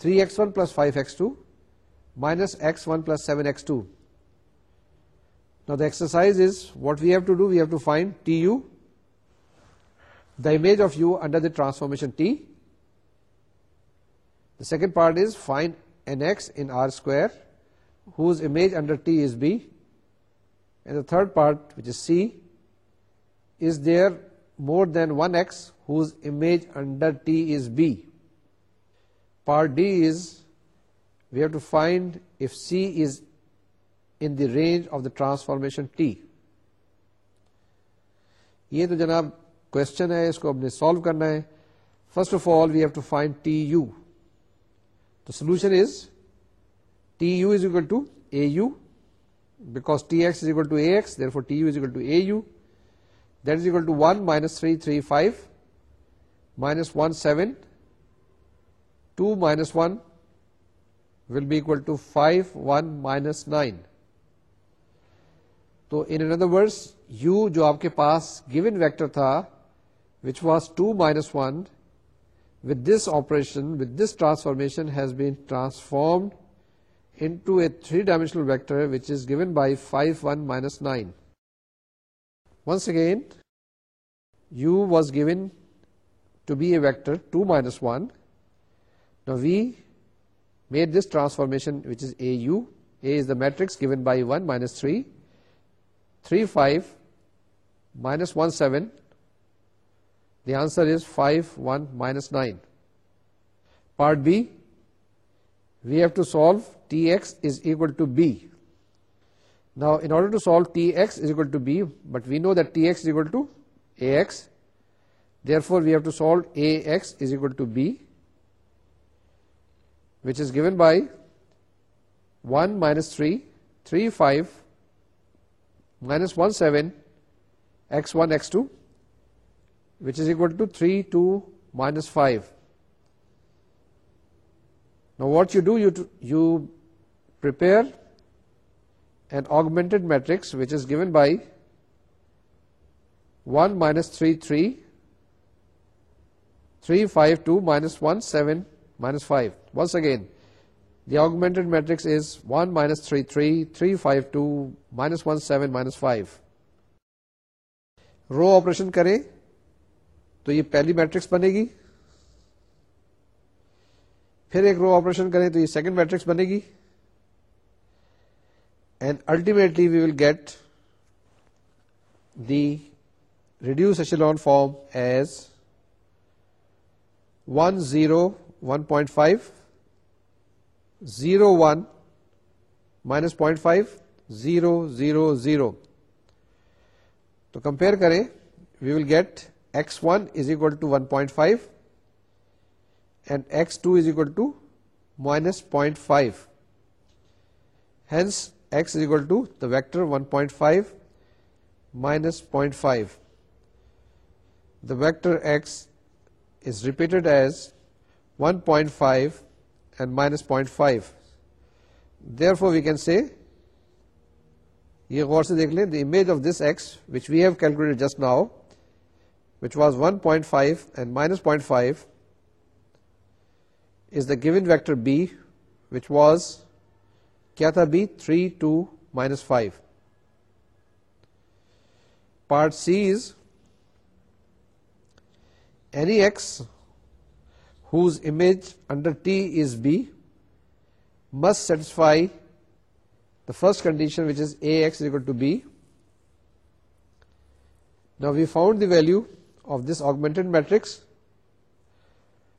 three X one plus five X two minus X one plus seven X two Now the exercise is, what we have to do, we have to find Tu, the image of U under the transformation T. The second part is find nx in R square, whose image under T is B. And the third part, which is C, is there more than one x whose image under T is B. Part D is, we have to find if C is in the range of the transformation T یہ تو جناب کوشچن ہے اس کو ہم نے سالو کرنا ہے first of all we have to find T U solution is T U is equal to A U because T S equal to A therefore T U is equal to A U that is equal to one minus three three five minus one seven two minus one will be equal two five one minus nine تو ان اندر ورڈس یو جو آپ کے پاس گیون ویکٹر تھا which was two minus one with this operation with this transformation has been into a three dimensional vector which is given by five one minus nine once again you was given to be a vector two minus one we made this transformation which is A U A is the matrix given by one minus three 35 minus 17, the answer is 51 minus 9. Part B, we have to solve Tx is equal to B. Now, in order to solve Tx is equal to B, but we know that Tx is equal to Ax. Therefore, we have to solve Ax is equal to B, which is given by 1 minus 3, 3, 5 minus 1, 7, x1, x2, which is equal to 3, 2, minus 5. Now what you do, you prepare an augmented matrix which is given by 1, minus 3, 3, 3, 5, 2, minus 1, 7, minus 5. Once again, the augmented matrix is one minus three three three five two minus one seven minus five row operation کریں تو یہ پہلی میٹرکس بنے گی پھر ایک رو آپریشن کریں تو یہ سیکنڈ میٹرکس بنے گی and ultimately we will get the reduced echelon form as one zero one point five zero one minus point five zero zero zero تو کمپیئر کریں we will get x one is equal to one point five and x two is equal to minus point five hence x is equal to the vector one point five minus point five the vector x is repeated as one point five minus point five therefore we can see یہ غور سے دیکھ لیں the image of this S which we have calculate just now which was one point five and minus point five is the giving vector B which was کیا تھا B three two minus five part C is any X whose image under T is B must satisfy the first condition, which is Ax is equal to B. Now we found the value of this augmented matrix,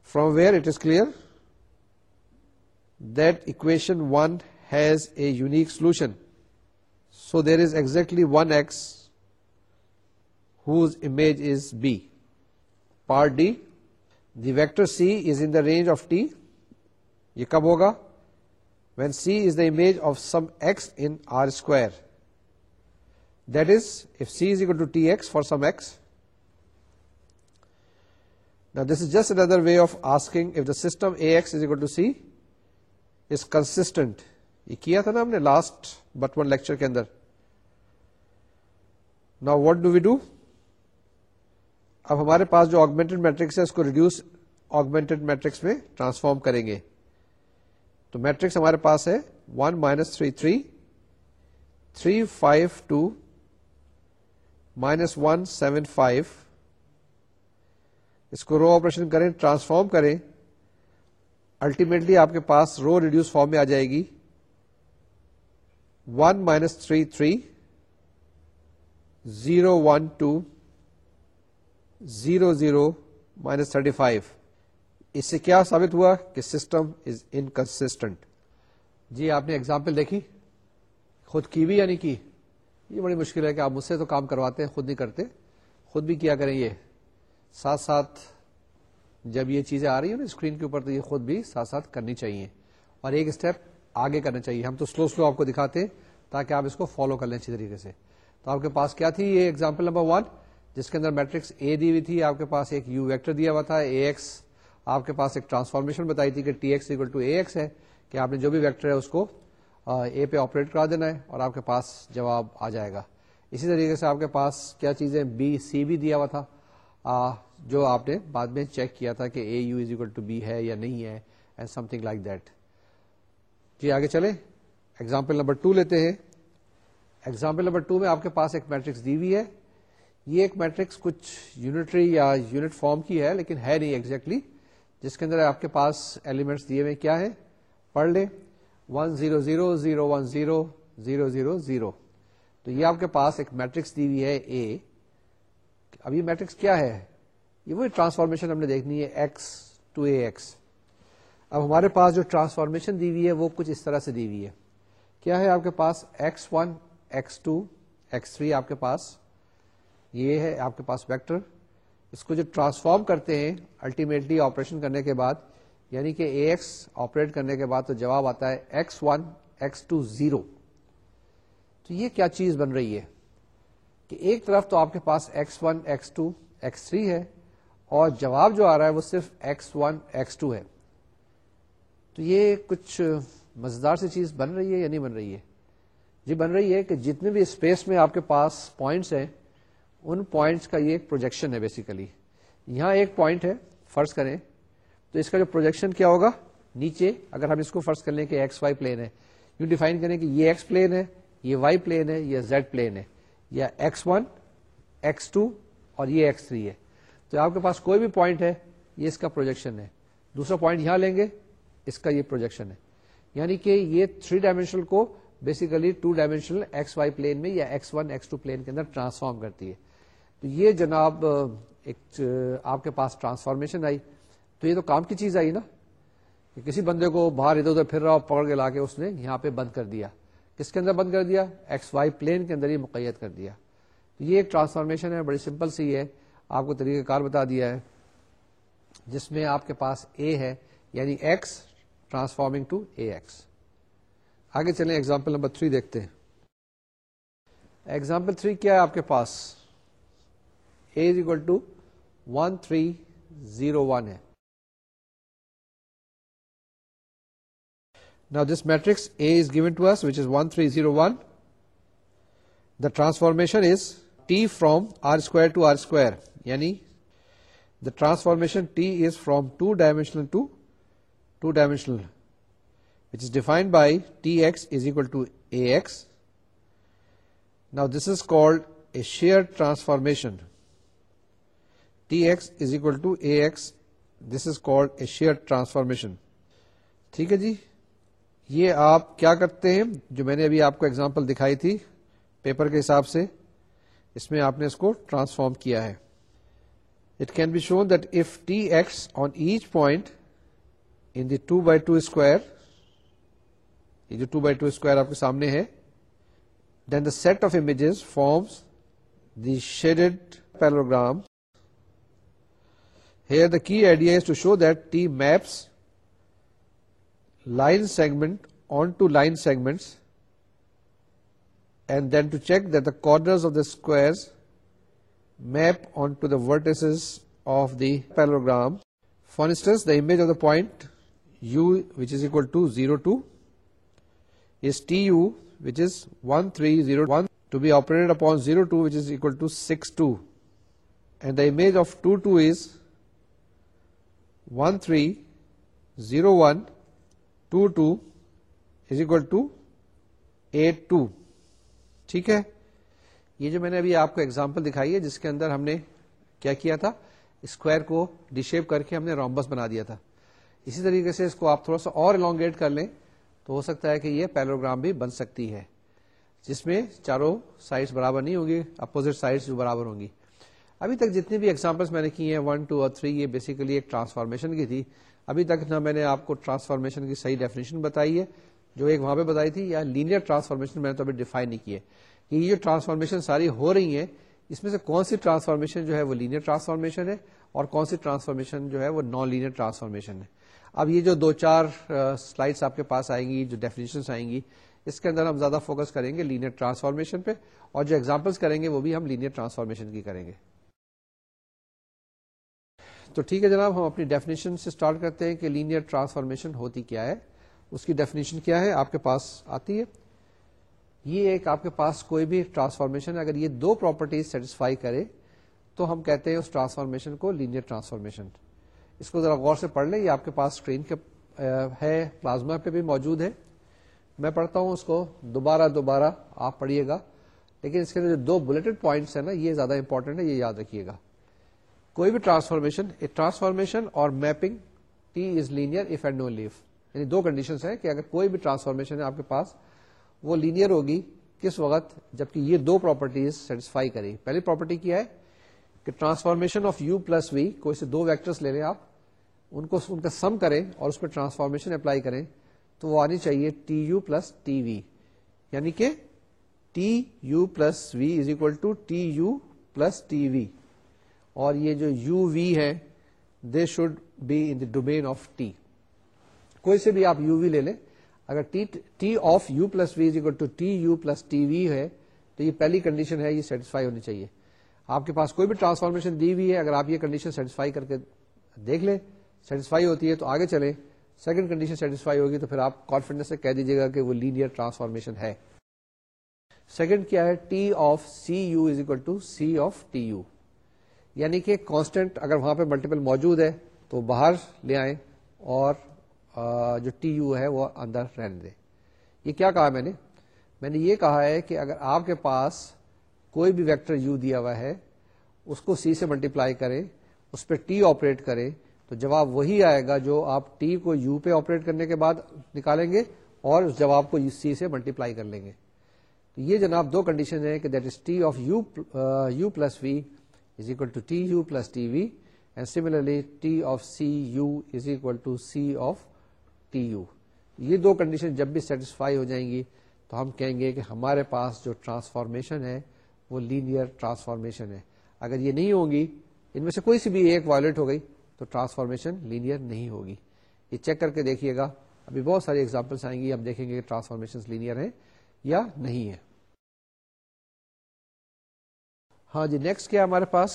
from where it is clear that equation 1 has a unique solution. So there is exactly one x whose image is B. Part D the vector C is in the range of T یہ کب ہوگا when C is the image of some X in R square that is if C is equal to T S for some X نا this is just another way of asking if the system A X is equal to C is constant یہ کیا تھا نا ہم نے لاسٹ بٹ ون لیکچر کے اندر نا واٹ ڈو وی ڈو اب ہمارے پاس جو آگمنٹڈ میٹرکس ہے اس کو ریڈیوس آگمنٹڈ میٹرکس میں ٹرانسفارم کریں گے تو میٹرکس ہمارے پاس ہے one minus three three three five two minus one seven five اس کو رو آپریشن کریں ٹرانسفارم کریں الٹیمیٹلی آپ کے پاس رو ریڈیوس فارم میں آ جائے گی one minus three three zero one two zero zero minus thirty five اس سے کیا ثابت ہوا کہ سسٹم از انکنسٹنٹ جی آپ نے اگزامپل دیکھی خود کی بھی یا یعنی نہیں کی یہ بڑی مشکل ہے کہ آپ مجھ سے تو کام کرواتے ہیں خود نہیں کرتے خود بھی کیا کریں یہ ساتھ ساتھ جب یہ چیزیں آ رہی نا اسکرین کے اوپر تو یہ خود بھی ساتھ ساتھ کرنی چاہیے اور ایک اسٹیپ آگے کرنا چاہیے ہم تو سلو سلو آپ کو دکھاتے ہیں تاکہ آپ اس کو فالو کر لیں اچھی طریقے سے تو آپ کے پاس کیا تھی یہ ایگزامپل نمبر ون جس کے اندر میٹرکس اے دی ہوئی تھی آپ کے پاس ایک یو ویکٹر دیا ہوا تھا اے ایکس آپ کے پاس ایک ٹرانسفارمیشن بتائی تھی کہ T x equal to A x ہے کہ آپ نے جو بھی ویکٹر ہے اس کو اے پہ آپریٹ کرا دینا ہے اور آپ کے پاس جواب آ جائے گا اسی طریقے سے آپ کے پاس کیا چیزیں بی سی بھی دیا ہوا تھا جو آپ نے بعد میں چیک کیا تھا کہ A U is equal to B ہے یا نہیں ہے and something like that جی آگے چلیں ایگزامپل نمبر ٹو لیتے ہیں ایگزامپل نمبر ٹو میں آپ کے پاس ایک میٹرکس دی ہوئی ہے یہ ایک میٹرکس کچھ یونٹری یا یونٹ فارم کی ہے لیکن ہے نہیں exactly جس کے اندر آپ کے پاس ایلیمنٹس دیے ہوئے کیا ہے پڑھ لیں one zero zero zero one zero zero zero zero تو یہ آپ کے پاس ایک میٹرکس دی ہوئی ہے اے اب یہ میٹرکس کیا ہے یہ وہی ٹرانسفارمیشن ہم نے دیکھنی ہے ایکس ٹو اے ایکس اب ہمارے پاس جو ٹرانسفارمیشن دی ہوئی ہے وہ کچھ اس طرح سے دی ہوئی ہے کیا ہے آپ کے پاس X one X two X three آپ کے پاس یہ ہے آپ کے پاس ویکٹر اس کو جو ٹرانسفارم کرتے ہیں الٹیمیٹلی آپریشن کرنے کے بعد یعنی کہ اے ایکس آپریٹ کرنے کے بعد تو جواب آتا ہے x one x two zero تو یہ کیا چیز بن رہی ہے کہ ایک طرف تو آپ کے پاس X one X two X three ہے اور جواب جو آ رہا ہے وہ صرف ایکس ون ایکس ٹو ہے تو یہ کچھ مزدار سی چیز بن رہی ہے یا نہیں بن رہی ہے جی بن رہی ہے کہ جتنے بھی اسپیس میں آپ کے پاس پوائنٹس ہیں ان پوائنٹس کا یہ پروجیکشن ہے بیسیکلی یہاں ایک پوائنٹ ہے فرض کریں تو اس کا جو پروجیکشن کیا ہوگا نیچے اگر ہم اس کو فرض کر لیں کہ ایکس وائی پلین ہے ڈیفائن کریں کہ یہ ایکس پلین ہے یہ وائی پلین ہے یہ زیڈ پلین ہے یا ایکس ون ایکس ٹو اور یہ ایکس تھری ہے تو آپ کے پاس کوئی بھی پوائنٹ ہے یہ اس کا پروجیکشن ہے دوسرا پوائنٹ یہاں لیں گے اس کا یہ پروجیکشن ہے یعنی کہ یہ تھری ڈائمینشنل کو basically two dimensional X Y plane میں یا X one X two plane کے اندر ٹرانسفارم کرتی ہے تو یہ جناب ایک آپ کے پاس ٹرانسفارمیشن آئی تو یہ تو کام کی چیز آئی نا کہ کسی بندے کو باہر ادھر ادھر پھر رہا پکڑ کے لا کے اس نے یہاں پہ بند کر دیا کس کے اندر بند کر دیا ایکس وائی پلین کے اندر ہی مقیت کر دیا تو یہ ایک ٹرانسفارمیشن ہے بڑی سمپل سی ہے آپ کو طریقہ کار بتا دیا ہے جس میں آپ کے پاس اے ہے یعنی x transforming to A x آگے چلیں ایگزامپل نمبر تھری دیکھتے ہیں ایگزامپل تھری کیا ہے آپ کے پاس نا دس میٹرک ٹو آر یعنی the transformation T as from two dimensional dimensional defined by T S as equal now this is کو shear transformation is is equal to A A X this shear transformation ٹھیک ہے جی یہ آپ کیا کرتے ہیں جو میں نے ابھی آپ کو ایگزامپل دکھائی تھی پیپر کے حساب سے اس میں آپ نے اس کو ٹرانسفارم کیا ہے it can be show F T S on H point in the two two by square یہ جو ٹو بائی ٹو اسکوائر آپ کے سامنے ہے then the set of images forms the shaded parallelogram Here the key idea is to show that T maps line segment onto line segments, and then to check that the corners of the squares map onto the vertices of the parallelogram. For instance, the image of the point u which is equal to 0,2 is tu which is 1,3,0,1 to be operated upon 0,2 which is equal to 6,2, and the image of 2,2 is one three zero one two two equal to eight two ٹھیک ہے یہ جو میں نے ابھی آپ کو ایگزامپل دکھائی ہے جس کے اندر ہم نے کیا کیا تھا اسکوائر کو ڈیشیپ کر کے ہم نے رومبس بنا دیا تھا اسی طریقے سے اس کو آپ تھوڑا سا اور الانگیٹ کر لیں تو ہو سکتا ہے کہ یہ پیروگرام بھی بن سکتی ہے جس میں چاروں سائڈس برابر نہیں ہوں گی اپوزٹ سائڈس جو برابر ہوں گی ابھی تک جتنی بھی ایگزامپلس میں نے کی ہیں ون ٹو اور تھری یہ بیسیکلی ایک ٹرانسفارمیشن کی تھی ابھی تک نہ میں نے آپ کو ٹرانسفارمیشن کی صحیح ڈیفینیشن بتائی ہے جو ایک وہاں پہ بتائی تھی یا لینئر ٹرانسفارمیشن میں نے تو ابھی ڈیفائن نہیں کی ہے کہ یہ جو ٹرانسفارمیشن ساری ہو رہی ہیں اس میں سے کون سی ٹرانسفارمیشن جو ہے وہ لینئر ٹرانسفارمیشن ہے اور کون سی ٹرانسفارمیشن جو ہے وہ نان لینئر ٹرانسفارمیشن ہے اب یہ جو دو چار سلائڈس آپ کے پاس آئیں گی جو ڈیفینیشنس آئیں گی اس کے اندر ہم زیادہ فوکس کریں گے لینئر ٹرانسفارمیشن پہ اور جو ایگزامپلس کریں گے وہ بھی ہم لینئر ٹرانسفارمیشن کی کریں گے تو ٹھیک ہے جناب ہم اپنی ڈیفینیشن سے اسٹارٹ کرتے ہیں کہ لینئر ٹرانسفارمیشن ہوتی کیا ہے اس کی ڈیفینیشن کیا ہے آپ کے پاس آتی ہے یہ ایک آپ کے پاس کوئی بھی ٹرانسفارمیشن اگر یہ دو پراپرٹیز سیٹسفائی کرے تو ہم کہتے ہیں اس ٹرانسفارمیشن کو لینئر ٹرانسفارمیشن اس کو ذرا غور سے پڑھ لیں یہ آپ کے پاس اسکرین کے ہے پلازما پہ بھی موجود ہے میں پڑھتا ہوں اس کو دوبارہ دوبارہ آپ پڑھیے گا لیکن اس کے اندر جو دو بلیٹڈ پوائنٹس ہیں نا یہ زیادہ امپورٹنٹ ہے یہ یاد رکھیے گا کوئی بھی ٹرانسفارمیشن ٹرانسفارمیشن اور mapping T is linear if and only if یعنی دو کنڈیشن ہیں کہ اگر کوئی بھی ٹرانسفارمیشن ہے آپ کے پاس وہ لینئر ہوگی کس وقت جبکہ یہ دو پراپرٹیز سیٹسفائی کریں پہلی پراپرٹی کیا ہے کہ transformation of U plus V کوئی سے دو ویکٹرس لے لیں آپ ان کو ان کا سم کریں اور اس پہ ٹرانسفارمیشن اپلائی کریں تو وہ آنی چاہیے T U plus T V یعنی کہ T U plus V is equal to T U plus T V اور یہ جو یو وی ہے they should be in the domain of T کوئی سے بھی آپ یو وی لے لیں اگر T of U plus V is equal to T U plus T V ہے تو یہ پہلی کنڈیشن ہے یہ سیٹسفائی ہونی چاہیے آپ کے پاس کوئی بھی ٹرانسفارمیشن دی ہوئی ہے اگر آپ یہ کنڈیشن سیٹسفائی کر کے دیکھ لیں سیٹسفائی ہوتی ہے تو آگے چلے سیکنڈ کنڈیشن سیٹسفائی ہوگی تو پھر آپ کانفیڈینس سے کہہ دیجیے گا کہ وہ لینئر ٹرانسفارمیشن ہے سیکنڈ کیا ہے T of C U is equal to C of T U یعنی کہ کانسٹنٹ اگر وہاں پہ ملٹیپل موجود ہے تو باہر لے آئیں اور جو ٹی یو ہے وہ اندر رہنے دیں یہ کیا کہا میں نے میں نے یہ کہا ہے کہ اگر آپ کے پاس کوئی بھی ویکٹر یو دیا ہوا ہے اس کو سی سے ملٹیپلائی کریں اس پہ ٹی آپریٹ کریں تو جواب وہی آئے گا جو آپ ٹی کو یو پہ آپریٹ کرنے کے بعد نکالیں گے اور اس جواب کو سی سے ملٹیپلائی کر لیں گے تو یہ جناب دو کنڈیشن ہیں کہ that is T of U U plus V tv T of C U is equal to C of T U یہ دو کنڈیشن جب بھی سیٹسفائی ہو جائیں گی تو ہم کہیں گے کہ ہمارے پاس جو ٹرانسفارمیشن ہے وہ لینئر ٹرانسفارمیشن ہے اگر یہ نہیں ہوگی ان میں سے کوئی سی بھی ایک وائلٹ ہو گئی تو ٹرانسفارمیشن لینئر نہیں ہوگی یہ چیک کر کے دیکھیے گا ابھی بہت ساری ایگزامپلس آئیں گی ہم دیکھیں گے کہ ٹرانسفارمیشن لینئر ہیں یا نہیں ہے ہاں جی نیکسٹ کیا ہمارے پاس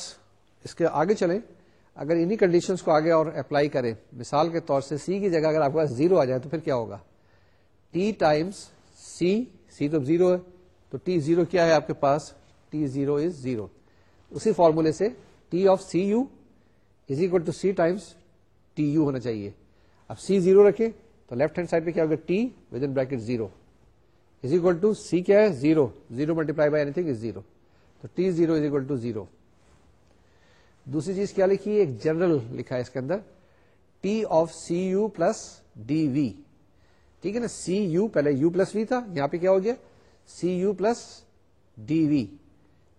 اس کے آگے چلیں اگر انہی کنڈیشنز کو آگے اور اپلائی کریں مثال کے طور سے سی کی جگہ اگر آپ کے پاس زیرو آ جائے تو پھر کیا ہوگا ٹی ٹائمس سی سی تو زیرو ہے تو ٹی زیرو کیا ہے آپ کے پاس ٹی زیرو از زیرو اسی فارمولے سے T of C U is equal to C times T U ہونا چاہیے اب سی زیرو رکھیں تو لیفٹ ہینڈ سائڈ پہ کیا ہوگا T with in bracket zero is equal to C کیا ہے zero zero multiply by anything is zero تو T zero is equal to zero دوسری چیز کیا لکھی ایک جنرل لکھا ہے اس کے اندر T of C U plus D V ٹھیک ہے نا سی یو پہلے یو پلس وی تھا یہاں پہ کیا ہو گیا C U plus D V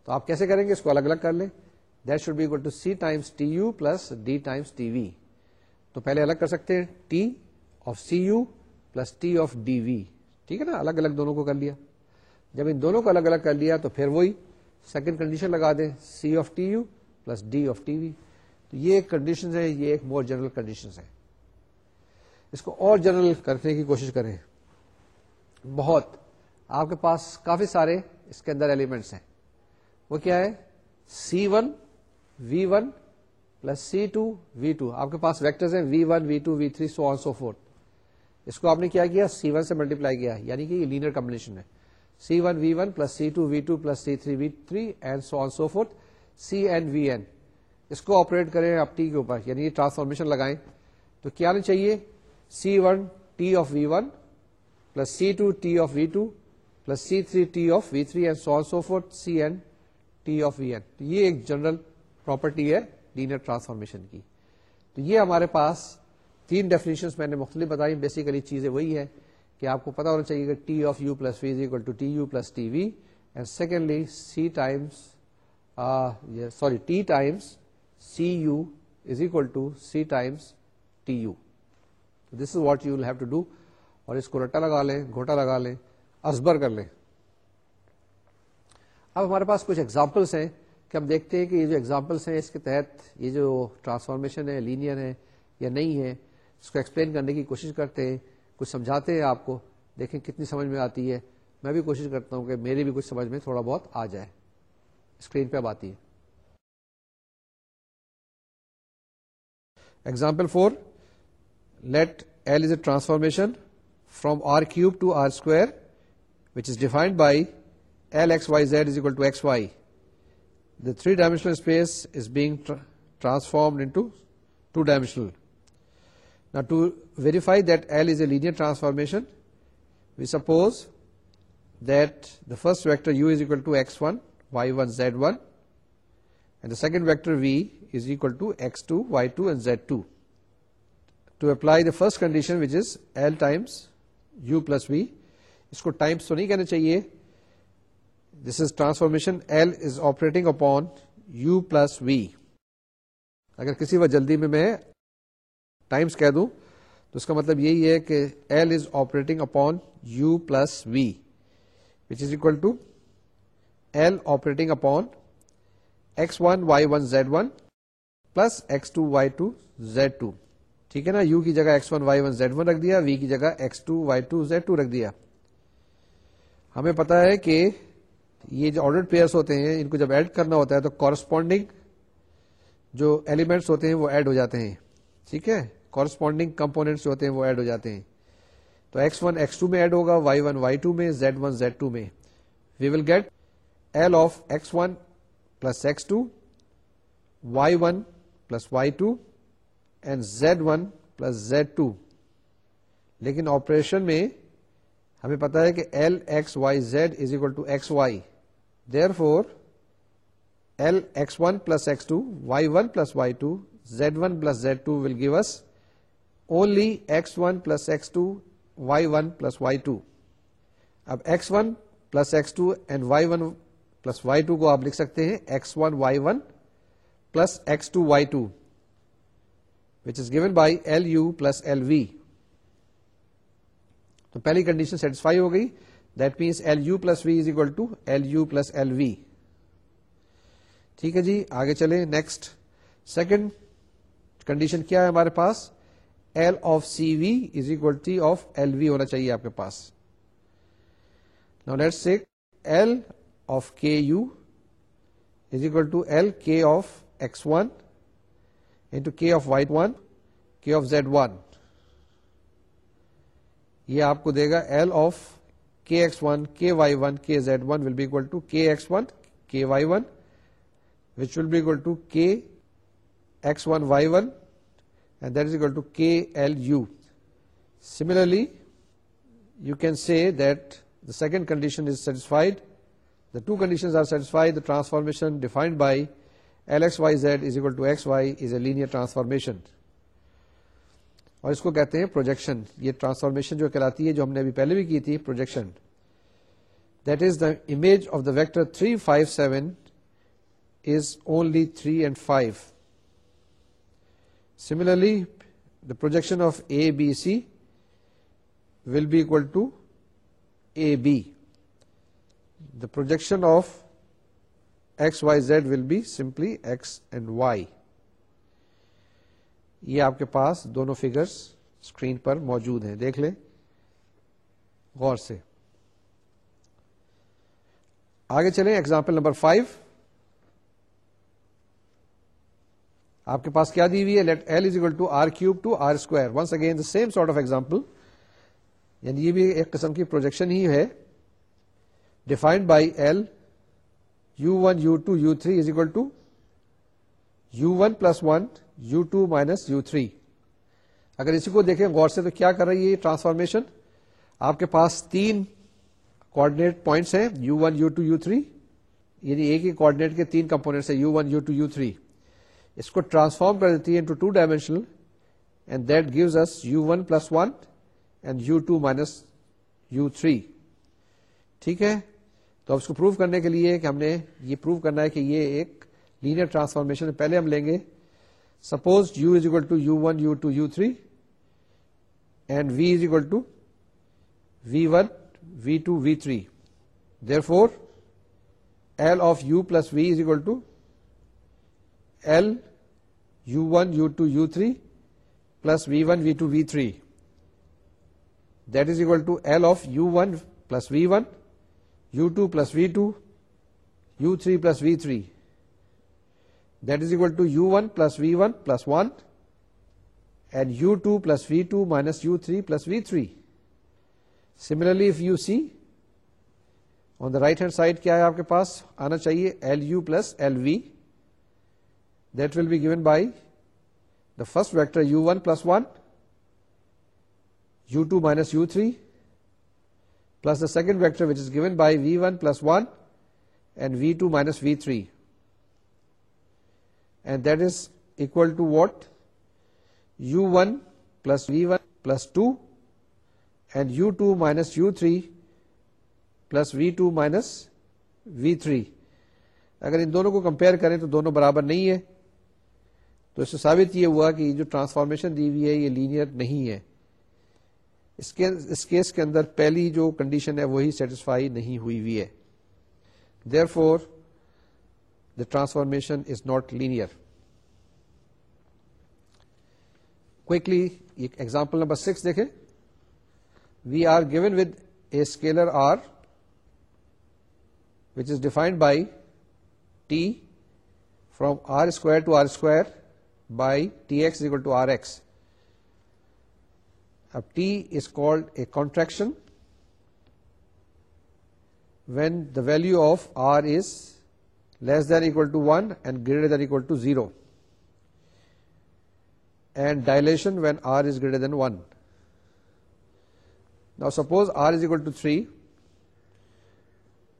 تو آپ کیسے کریں گے اس کو الگ الگ کر لیں that should be equal to C times times T T U plus D V تو پہلے الگ کر سکتے ہیں T of C U plus T of D V ٹھیک ہے نا الگ الگ دونوں کو کر لیا جب ان دونوں کو الگ الگ کر لیا تو پھر وہی سیکنڈ کنڈیشن لگا دیں c of T u plus d of T v تو یہ ایک کنڈیشن کنڈیشن اس کو اور جنرل کرنے کی کوشش کریں بہت آپ کے پاس کافی سارے اس کے اندر ایلیمنٹس ہیں وہ کیا ہے C one V one plus C two V two آپ کے پاس ویکٹرز ہیں V one V two V three so on so forth اس کو آپ نے کیا کیا سی ون سے ملٹیپلائی کیا یعنی کہ یہ لینئر کمبنیشن ہے C one V one plus C two V two plus C three V three C N V N اس کو آپریٹ کریں آپ ٹی کے اوپر یعنی یہ ٹرانسفارمیشن لگائیں تو کیا نہیں چاہیے C one T of V one plus C two T of V two plus C three T of V three and so on so forth C N T of V N یہ ایک جنرل پراپرٹی ہے لینئر ٹرانسفارمیشن کی تو یہ ہمارے پاس تین ڈیفینیشن میں نے مختلف بتائی بیسیکلی چیزیں وہی ہیں کہ آپ کو پتا ہونا چاہیے کہ T of u plus v is equal to T u plus T v and secondly c times sorry T times c u is equal to c times T u this is what you have to do اور اس کو رٹا لگا لیں گھوٹا لگا لیں ازبر کر لیں اب ہمارے پاس کچھ ایگزامپلس ہیں کہ ہم دیکھتے ہیں کہ یہ جو ایگزامپلس ہیں اس کے تحت یہ جو ٹرانسفارمیشن ہے لینئر ہے یا نہیں ہے اس کو ایکسپلین کرنے کی کوشش کرتے ہیں کچھ سمجھاتے ہیں آپ کو دیکھیں کتنی سمجھ میں آتی ہے میں بھی کوشش کرتا ہوں کہ میرے بھی کچھ سمجھ میں تھوڑا بہت آ جائے اسکرین پہ اب آتی ہے example four let L is a transformation from R cube to R square which is defined by L X Y Z is equal to X Y the three dimensional space is being transformed into two dimensional Now to verify that L is a linear transformation, we suppose that the first vector U is equal to X1, Y1, Z1 and the second vector V is equal to X2, Y2 and Z2. To apply the first condition which is L times U plus V, اس کو ٹائم تو نہیں کہنا چاہیے this is transformation L is operating upon U plus V اگر کسی وقت جلدی میں میں ٹائمس کہہ دوں تو اس کا مطلب یہی ہے کہ L is operating upon U plus V which is equal to L operating upon X one Y one Z one plus X two Y two Z two ٹھیک ہے نا یو کی جگہ X one Y one Z one رکھ دیا وی کی جگہ X two Y two Z two رکھ دیا ہمیں پتا ہے کہ یہ جو آرڈر پیئرس ہوتے ہیں ان کو جب ایڈ کرنا ہوتا ہے تو کورسپونڈنگ جو ایلیمنٹس ہوتے ہیں وہ ایڈ ہو جاتے ہیں ٹھیک ہے کورسپونڈنگ کمپونیٹ جو ہوتے ہیں وہ ایڈ ہو جاتے ہیں تو ایکس ون ایکس ٹو میں ایڈ ہوگا وائی ون وائی ٹو میں زیڈ ون زیڈ ٹو میں we will get L of X one plus X two Y one plus Y two and Z one plus Z two لیکن آپریشن میں ہمیں پتا ہے کہ L X Y Z is equal to X Y therefore L X one plus X two Y one plus Y two Z one plus Z two will give us only X one plus X two Y one plus Y two اب X one plus X two and Y one plus Y two کو آپ لکھ سکتے ہیں X X one one Y Y plus plus two two which is given by L L U V تو پہلی کنڈیشن سیٹسفائی ہو گئی that means L U plus V is equal to L u plus L v ٹھیک ہے جی آگے چلیں نیکسٹ سیکنڈ کنڈیشن کیا ہے ہمارے پاس L of C V is equal T of L V ہونا چاہیے آپ کے پاس نو net six L of K U is equal to L K of X one into K of Y one K of Z one یہ آپ کو دے گا L of K X one K Y one K Z one will be equal to K X one K Y one which will be equal to K X one Y one you can see the second condition is satisfied the two condition are سیٹائیڈ transformation defined by L S Y Z is equal to S Y is a transformation. اور اس کو کہتے ہیں پروجیکشن یہ ٹرانسفارمیشن جو کہلاتی ہے جو ہم نے ابھی پہلے بھی کی تھی projection that is the image of the vector three five seven is only three and five similarly the projection of A B C will be equal to A B the projection of X Y Z will be simply X and Y یہ آپ کے پاس دونوں فگرس اسکرین پر موجود ہیں دیکھ لیں غور سے آگے چلیں ایگزامپل نمبر فائیو آپ کے پاس کیا دی ہوئی ہے let L is equal to R cube to R square once again the same sort of example یعنی یہ بھی ایک قسم کی پروجیکشن ہی ہے defined by L U one U two U three is equal to U one plus one U two minus U three اگر اسی کو دیکھیں غور سے تو کیا کر رہی ہے ٹرانسفارمیشن آپ کے پاس تین پوائنٹس ہیں U one U two U three یعنی ایک ہی کوآڈینیٹ کے تین کمپونیٹس ہیں U one U two U three اس کو ٹرانسفارم کر دیتی ہے into two dimensional and that gives us U one plus one and U two minus U three ٹھیک ہے تو اب اس کو پروو کرنے کے لیے کہ ہم نے یہ پروو کرنا ہے کہ یہ ایک لینئر ٹرانسفارمیشن پہلے ہم لیں گے suppose U is equal to U one U two U three and V is equal to V one V two V three therefore L of U plus V is equal to L U one U two U three plus V one V two V three equal to L of U one plus V one U two plus V two U three plus V three this equal to U one plus V one plus one and U two plus V two minus U three plus V three similarly if you see on the right hand side کیا ہے آپ کے پاس آنا چاہیے L U plus L V that will be given by the first vector U one plus one U two minus U three plus the second vector which is given by V one plus one and V two minus V three and that is plus to what U one plus V one plus two and U two minus U three plus V two minus V three اگر ان دونوں کو کمپیئر کریں تو دونوں برابر نہیں ہے تو اس سے ثابت یہ ہوا کہ جو ٹرانسفارمیشن دی ہوئی ہے یہ لینئر نہیں ہے اس کے اندر پہلی جو کنڈیشن ہے وہی سیٹسفائی نہیں ہوئی ہوئی ہے therefore the transformation is not linear quickly example number six دیکھیں we are given with a scalar R which is defined by T from R square to R square by T S equal to R S اب told a contraction we the value of R is less than equal one and greater than equal to zero and dilation when R is greater than one نا suppose R is equal to three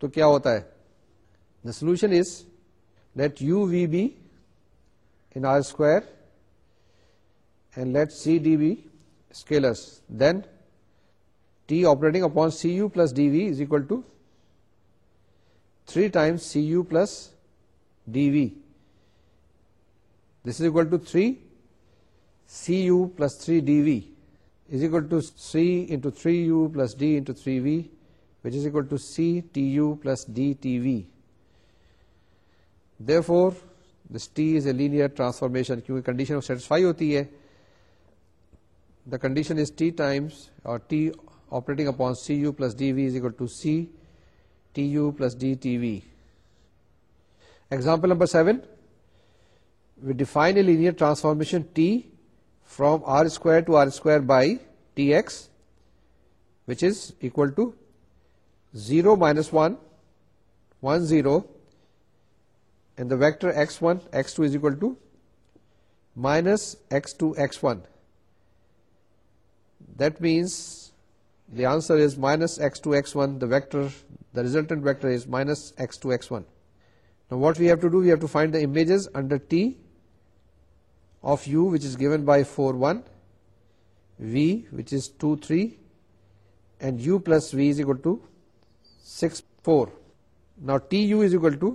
تو کیا ہوتا ہے the solution is let U V be in R square, and let CD be scalars. Then T operating upon CU plus DV is equal to 3 times CU plus DV. This is equal to 3 CU plus 3 DV is equal to C into 3U plus D into 3V, which is equal to CTU plus DTV. Therefore, this T is a linear transformation کیونکہ کنڈیشن سیٹسفائی ہوتی ہے the condition is T times اور T operating upon C U plus D V is equal to C T U plus D T V example number seven we define a linear transformation T from R square to R square by T S which is equal to zero minus one one zero vector S one two مائنسرزر teach is given by four one V which two three and U plus V is two six four نا T U is equal to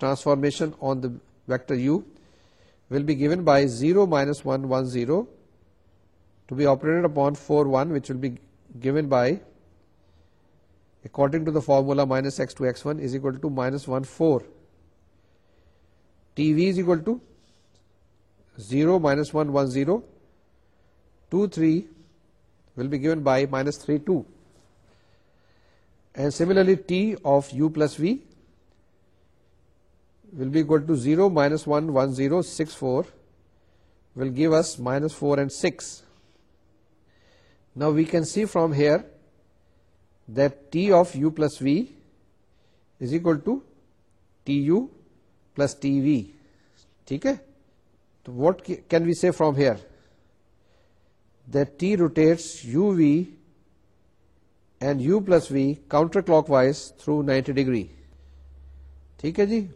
transformation on the vector u will be given by 0 minus 1 1 0 to be operated upon 4 1 which will be given by according to the formula minus x2 x1 is equal to minus 1 4. Tv is equal to 0 minus 1 1 0 2 3 will be given by minus 3 2, and similarly t of u plus v will be ایو to zero minus one one zero six four will give us minus four and six now we can see from here the T of U plus V is equal to T U plus T V ٹھیک ہے what can we see from here the T rotates U V and U plus V counterclockwise through ninety degree ٹھیک ہے جی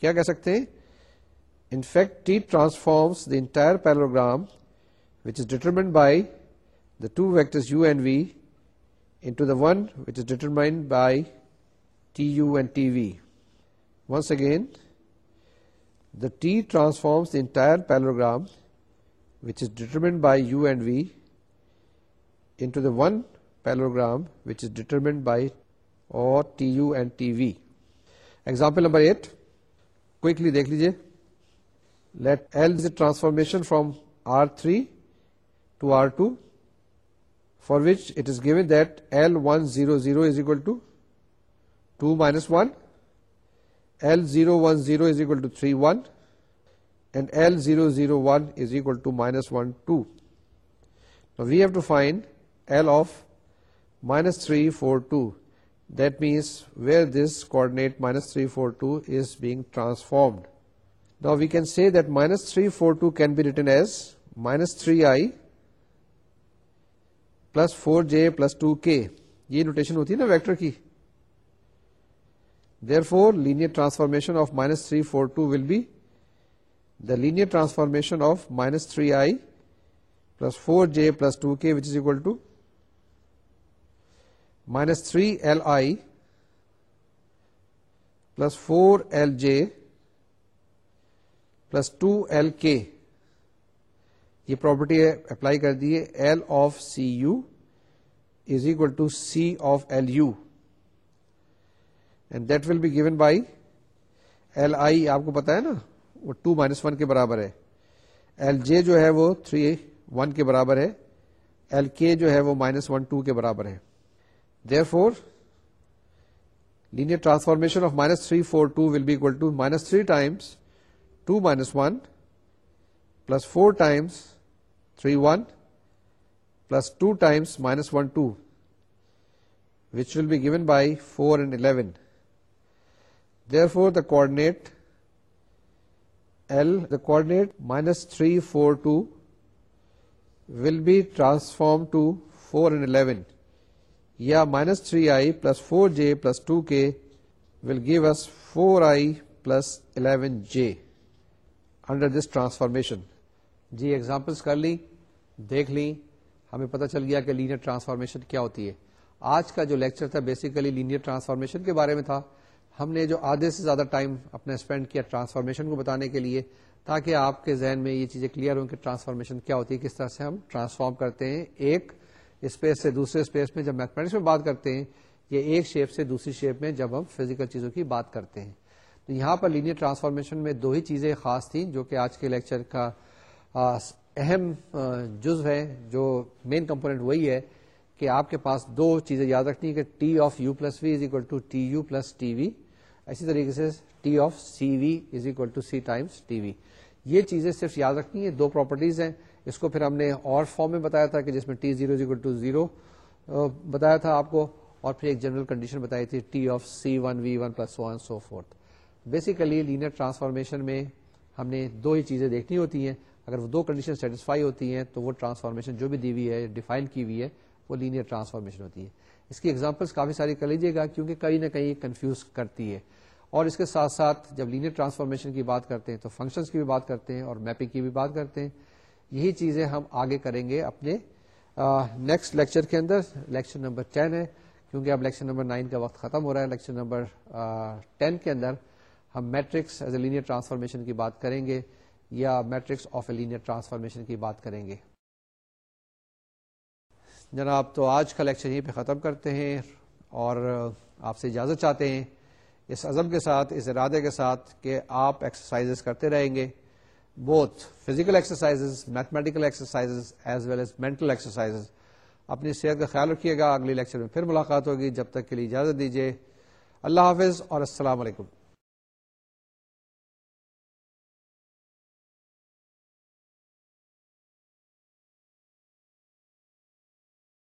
کیا کہہ سکتے ہیں in fact T transforms the entire parallelogram which is determined by the two vector one which is determined by T U and T V once again the T transforms the entire parallelogram which is determined by U and V into the one parallelogram which is determined by اور T U and T V example number eight quickly دیکھ لیجیے let L is a transformation from R three to R two for which it is given that L one zero zero is equal to two minus one L zero one zero is equal to three one and L zero zero one is equal to minus one two we have to find L of minus three four two that means where this coordinate minus three four two is being transformed نا we can see that minus three four two can be written as minus three I plus four J plus two K یہ نوٹیشن ہوتی ہے نا ویکٹر کی therefore linear transformation of minus three four two will be transformation of minus three I plus four J plus two K which is equal to minus three L I plus four L J plus two L K یہ پراپرٹی اپلائی کر دیے L of C U is equal to C of L U and that will be given by L I آپ کو پتا ہے نا وہ ٹو مائنس ون کے برابر ہے ایل جے جو ہے وہ تھری ون کے برابر ہے ایل کے جو ہے وہ مائنس ون ٹو کے برابر ہے Therefore, linear transformation of minus 3, 4, 2 will be equal to minus 3 times 2 minus 1 plus 4 times 3, 1 plus 2 times minus 1, 2, which will be given by 4 and 11. Therefore, the coordinate L, the coordinate minus 3, 4, 2 will be transformed to 4 and 11. یا minus three I plus four J plus two K will give us four I plus eleven J under this transformation جی ایگزامپلس کر لی دیکھ لی ہمیں پتہ چل گیا کہ لینئر ٹرانسفارمیشن کیا ہوتی ہے آج کا جو لیکچر تھا بیسیکلی لینئر ٹرانسفارمیشن کے بارے میں تھا ہم نے جو آدھے سے زیادہ ٹائم اپنا اسپینڈ کیا ٹرانسفارمیشن کو بتانے کے لیے تاکہ آپ کے ذہن میں یہ چیزیں کلیئر ہوں کہ ٹرانسفارمیشن کیا ہوتی ہے کس طرح سے ہم ٹرانسفارم کرتے ہیں ایک اسپیس سے دوسرے اسپیس میں جب میتھمیٹکس میں بات کرتے ہیں یا ایک شیپ سے دوسری شیپ میں جب ہم فزیکل چیزوں کی بات کرتے ہیں تو یہاں پر لینئر ٹرانسفارمیشن میں دو ہی چیزیں خاص تھیں جو کہ آج کے لیکچر کا اہم جز ہے جو مین کمپونیٹ وہی ہے کہ آپ کے پاس دو چیزیں یاد رکھنی ہے کہ T of u plus v is equal to T u plus T v اسی طریقے سے T of c v is equal to c times T v یہ چیزیں صرف یاد رکھنی ہے دو پراپرٹیز ہیں اس کو پھر ہم نے اور فارم میں بتایا تھا کہ جس میں T zero zero to zero بتایا تھا آپ کو اور پھر ایک جنرل کنڈیشن بتائی تھی T of c one v one plus one so forth basically linear transformation میں ہم نے دو ہی چیزیں دیکھنی ہوتی ہیں اگر وہ دو کنڈیشن سیٹسفائی ہوتی ہیں تو وہ ٹرانسفارمیشن جو بھی دی ہوئی ہے ڈیفائن کی ہوئی ہے وہ لینئر ٹرانسفارمیشن ہوتی ہے اس کی ایگزامپلس کافی ساری کر لیجیے گا کیونکہ کہیں نہ کہیں کنفیوز کرتی ہے اور اس کے ساتھ ساتھ جب لینئر ٹرانسفارمیشن کی بات کرتے ہیں تو فنکشنس کی بھی بات کرتے ہیں اور میپنگ کی بھی بات کرتے ہیں یہی چیزیں ہم آگے کریں گے اپنے نیکسٹ لیکچر کے اندر لیکچر نمبر ٹین ہے کیونکہ اب لیکچر نمبر نائن کا وقت ختم ہو رہا ہے لیکچر نمبر ٹین کے اندر ہم matrix as a linear transformation کی بات کریں گے یا matrix of a linear transformation کی بات کریں گے جناب تو آج کا لیکچر یہیں پہ ختم کرتے ہیں اور آپ سے اجازت چاہتے ہیں اس عزم کے ساتھ اس ارادے کے ساتھ کہ آپ ایکسرسائز کرتے رہیں گے both physical exercise mathematical exercise as well as mental exercise اپنی صحت کا خیال رکھیے گا اگلی لیکچر میں پھر ملاقات ہوگی جب تک کے لیے اجازت دیجیے اللہ حافظ اور السلام علیکم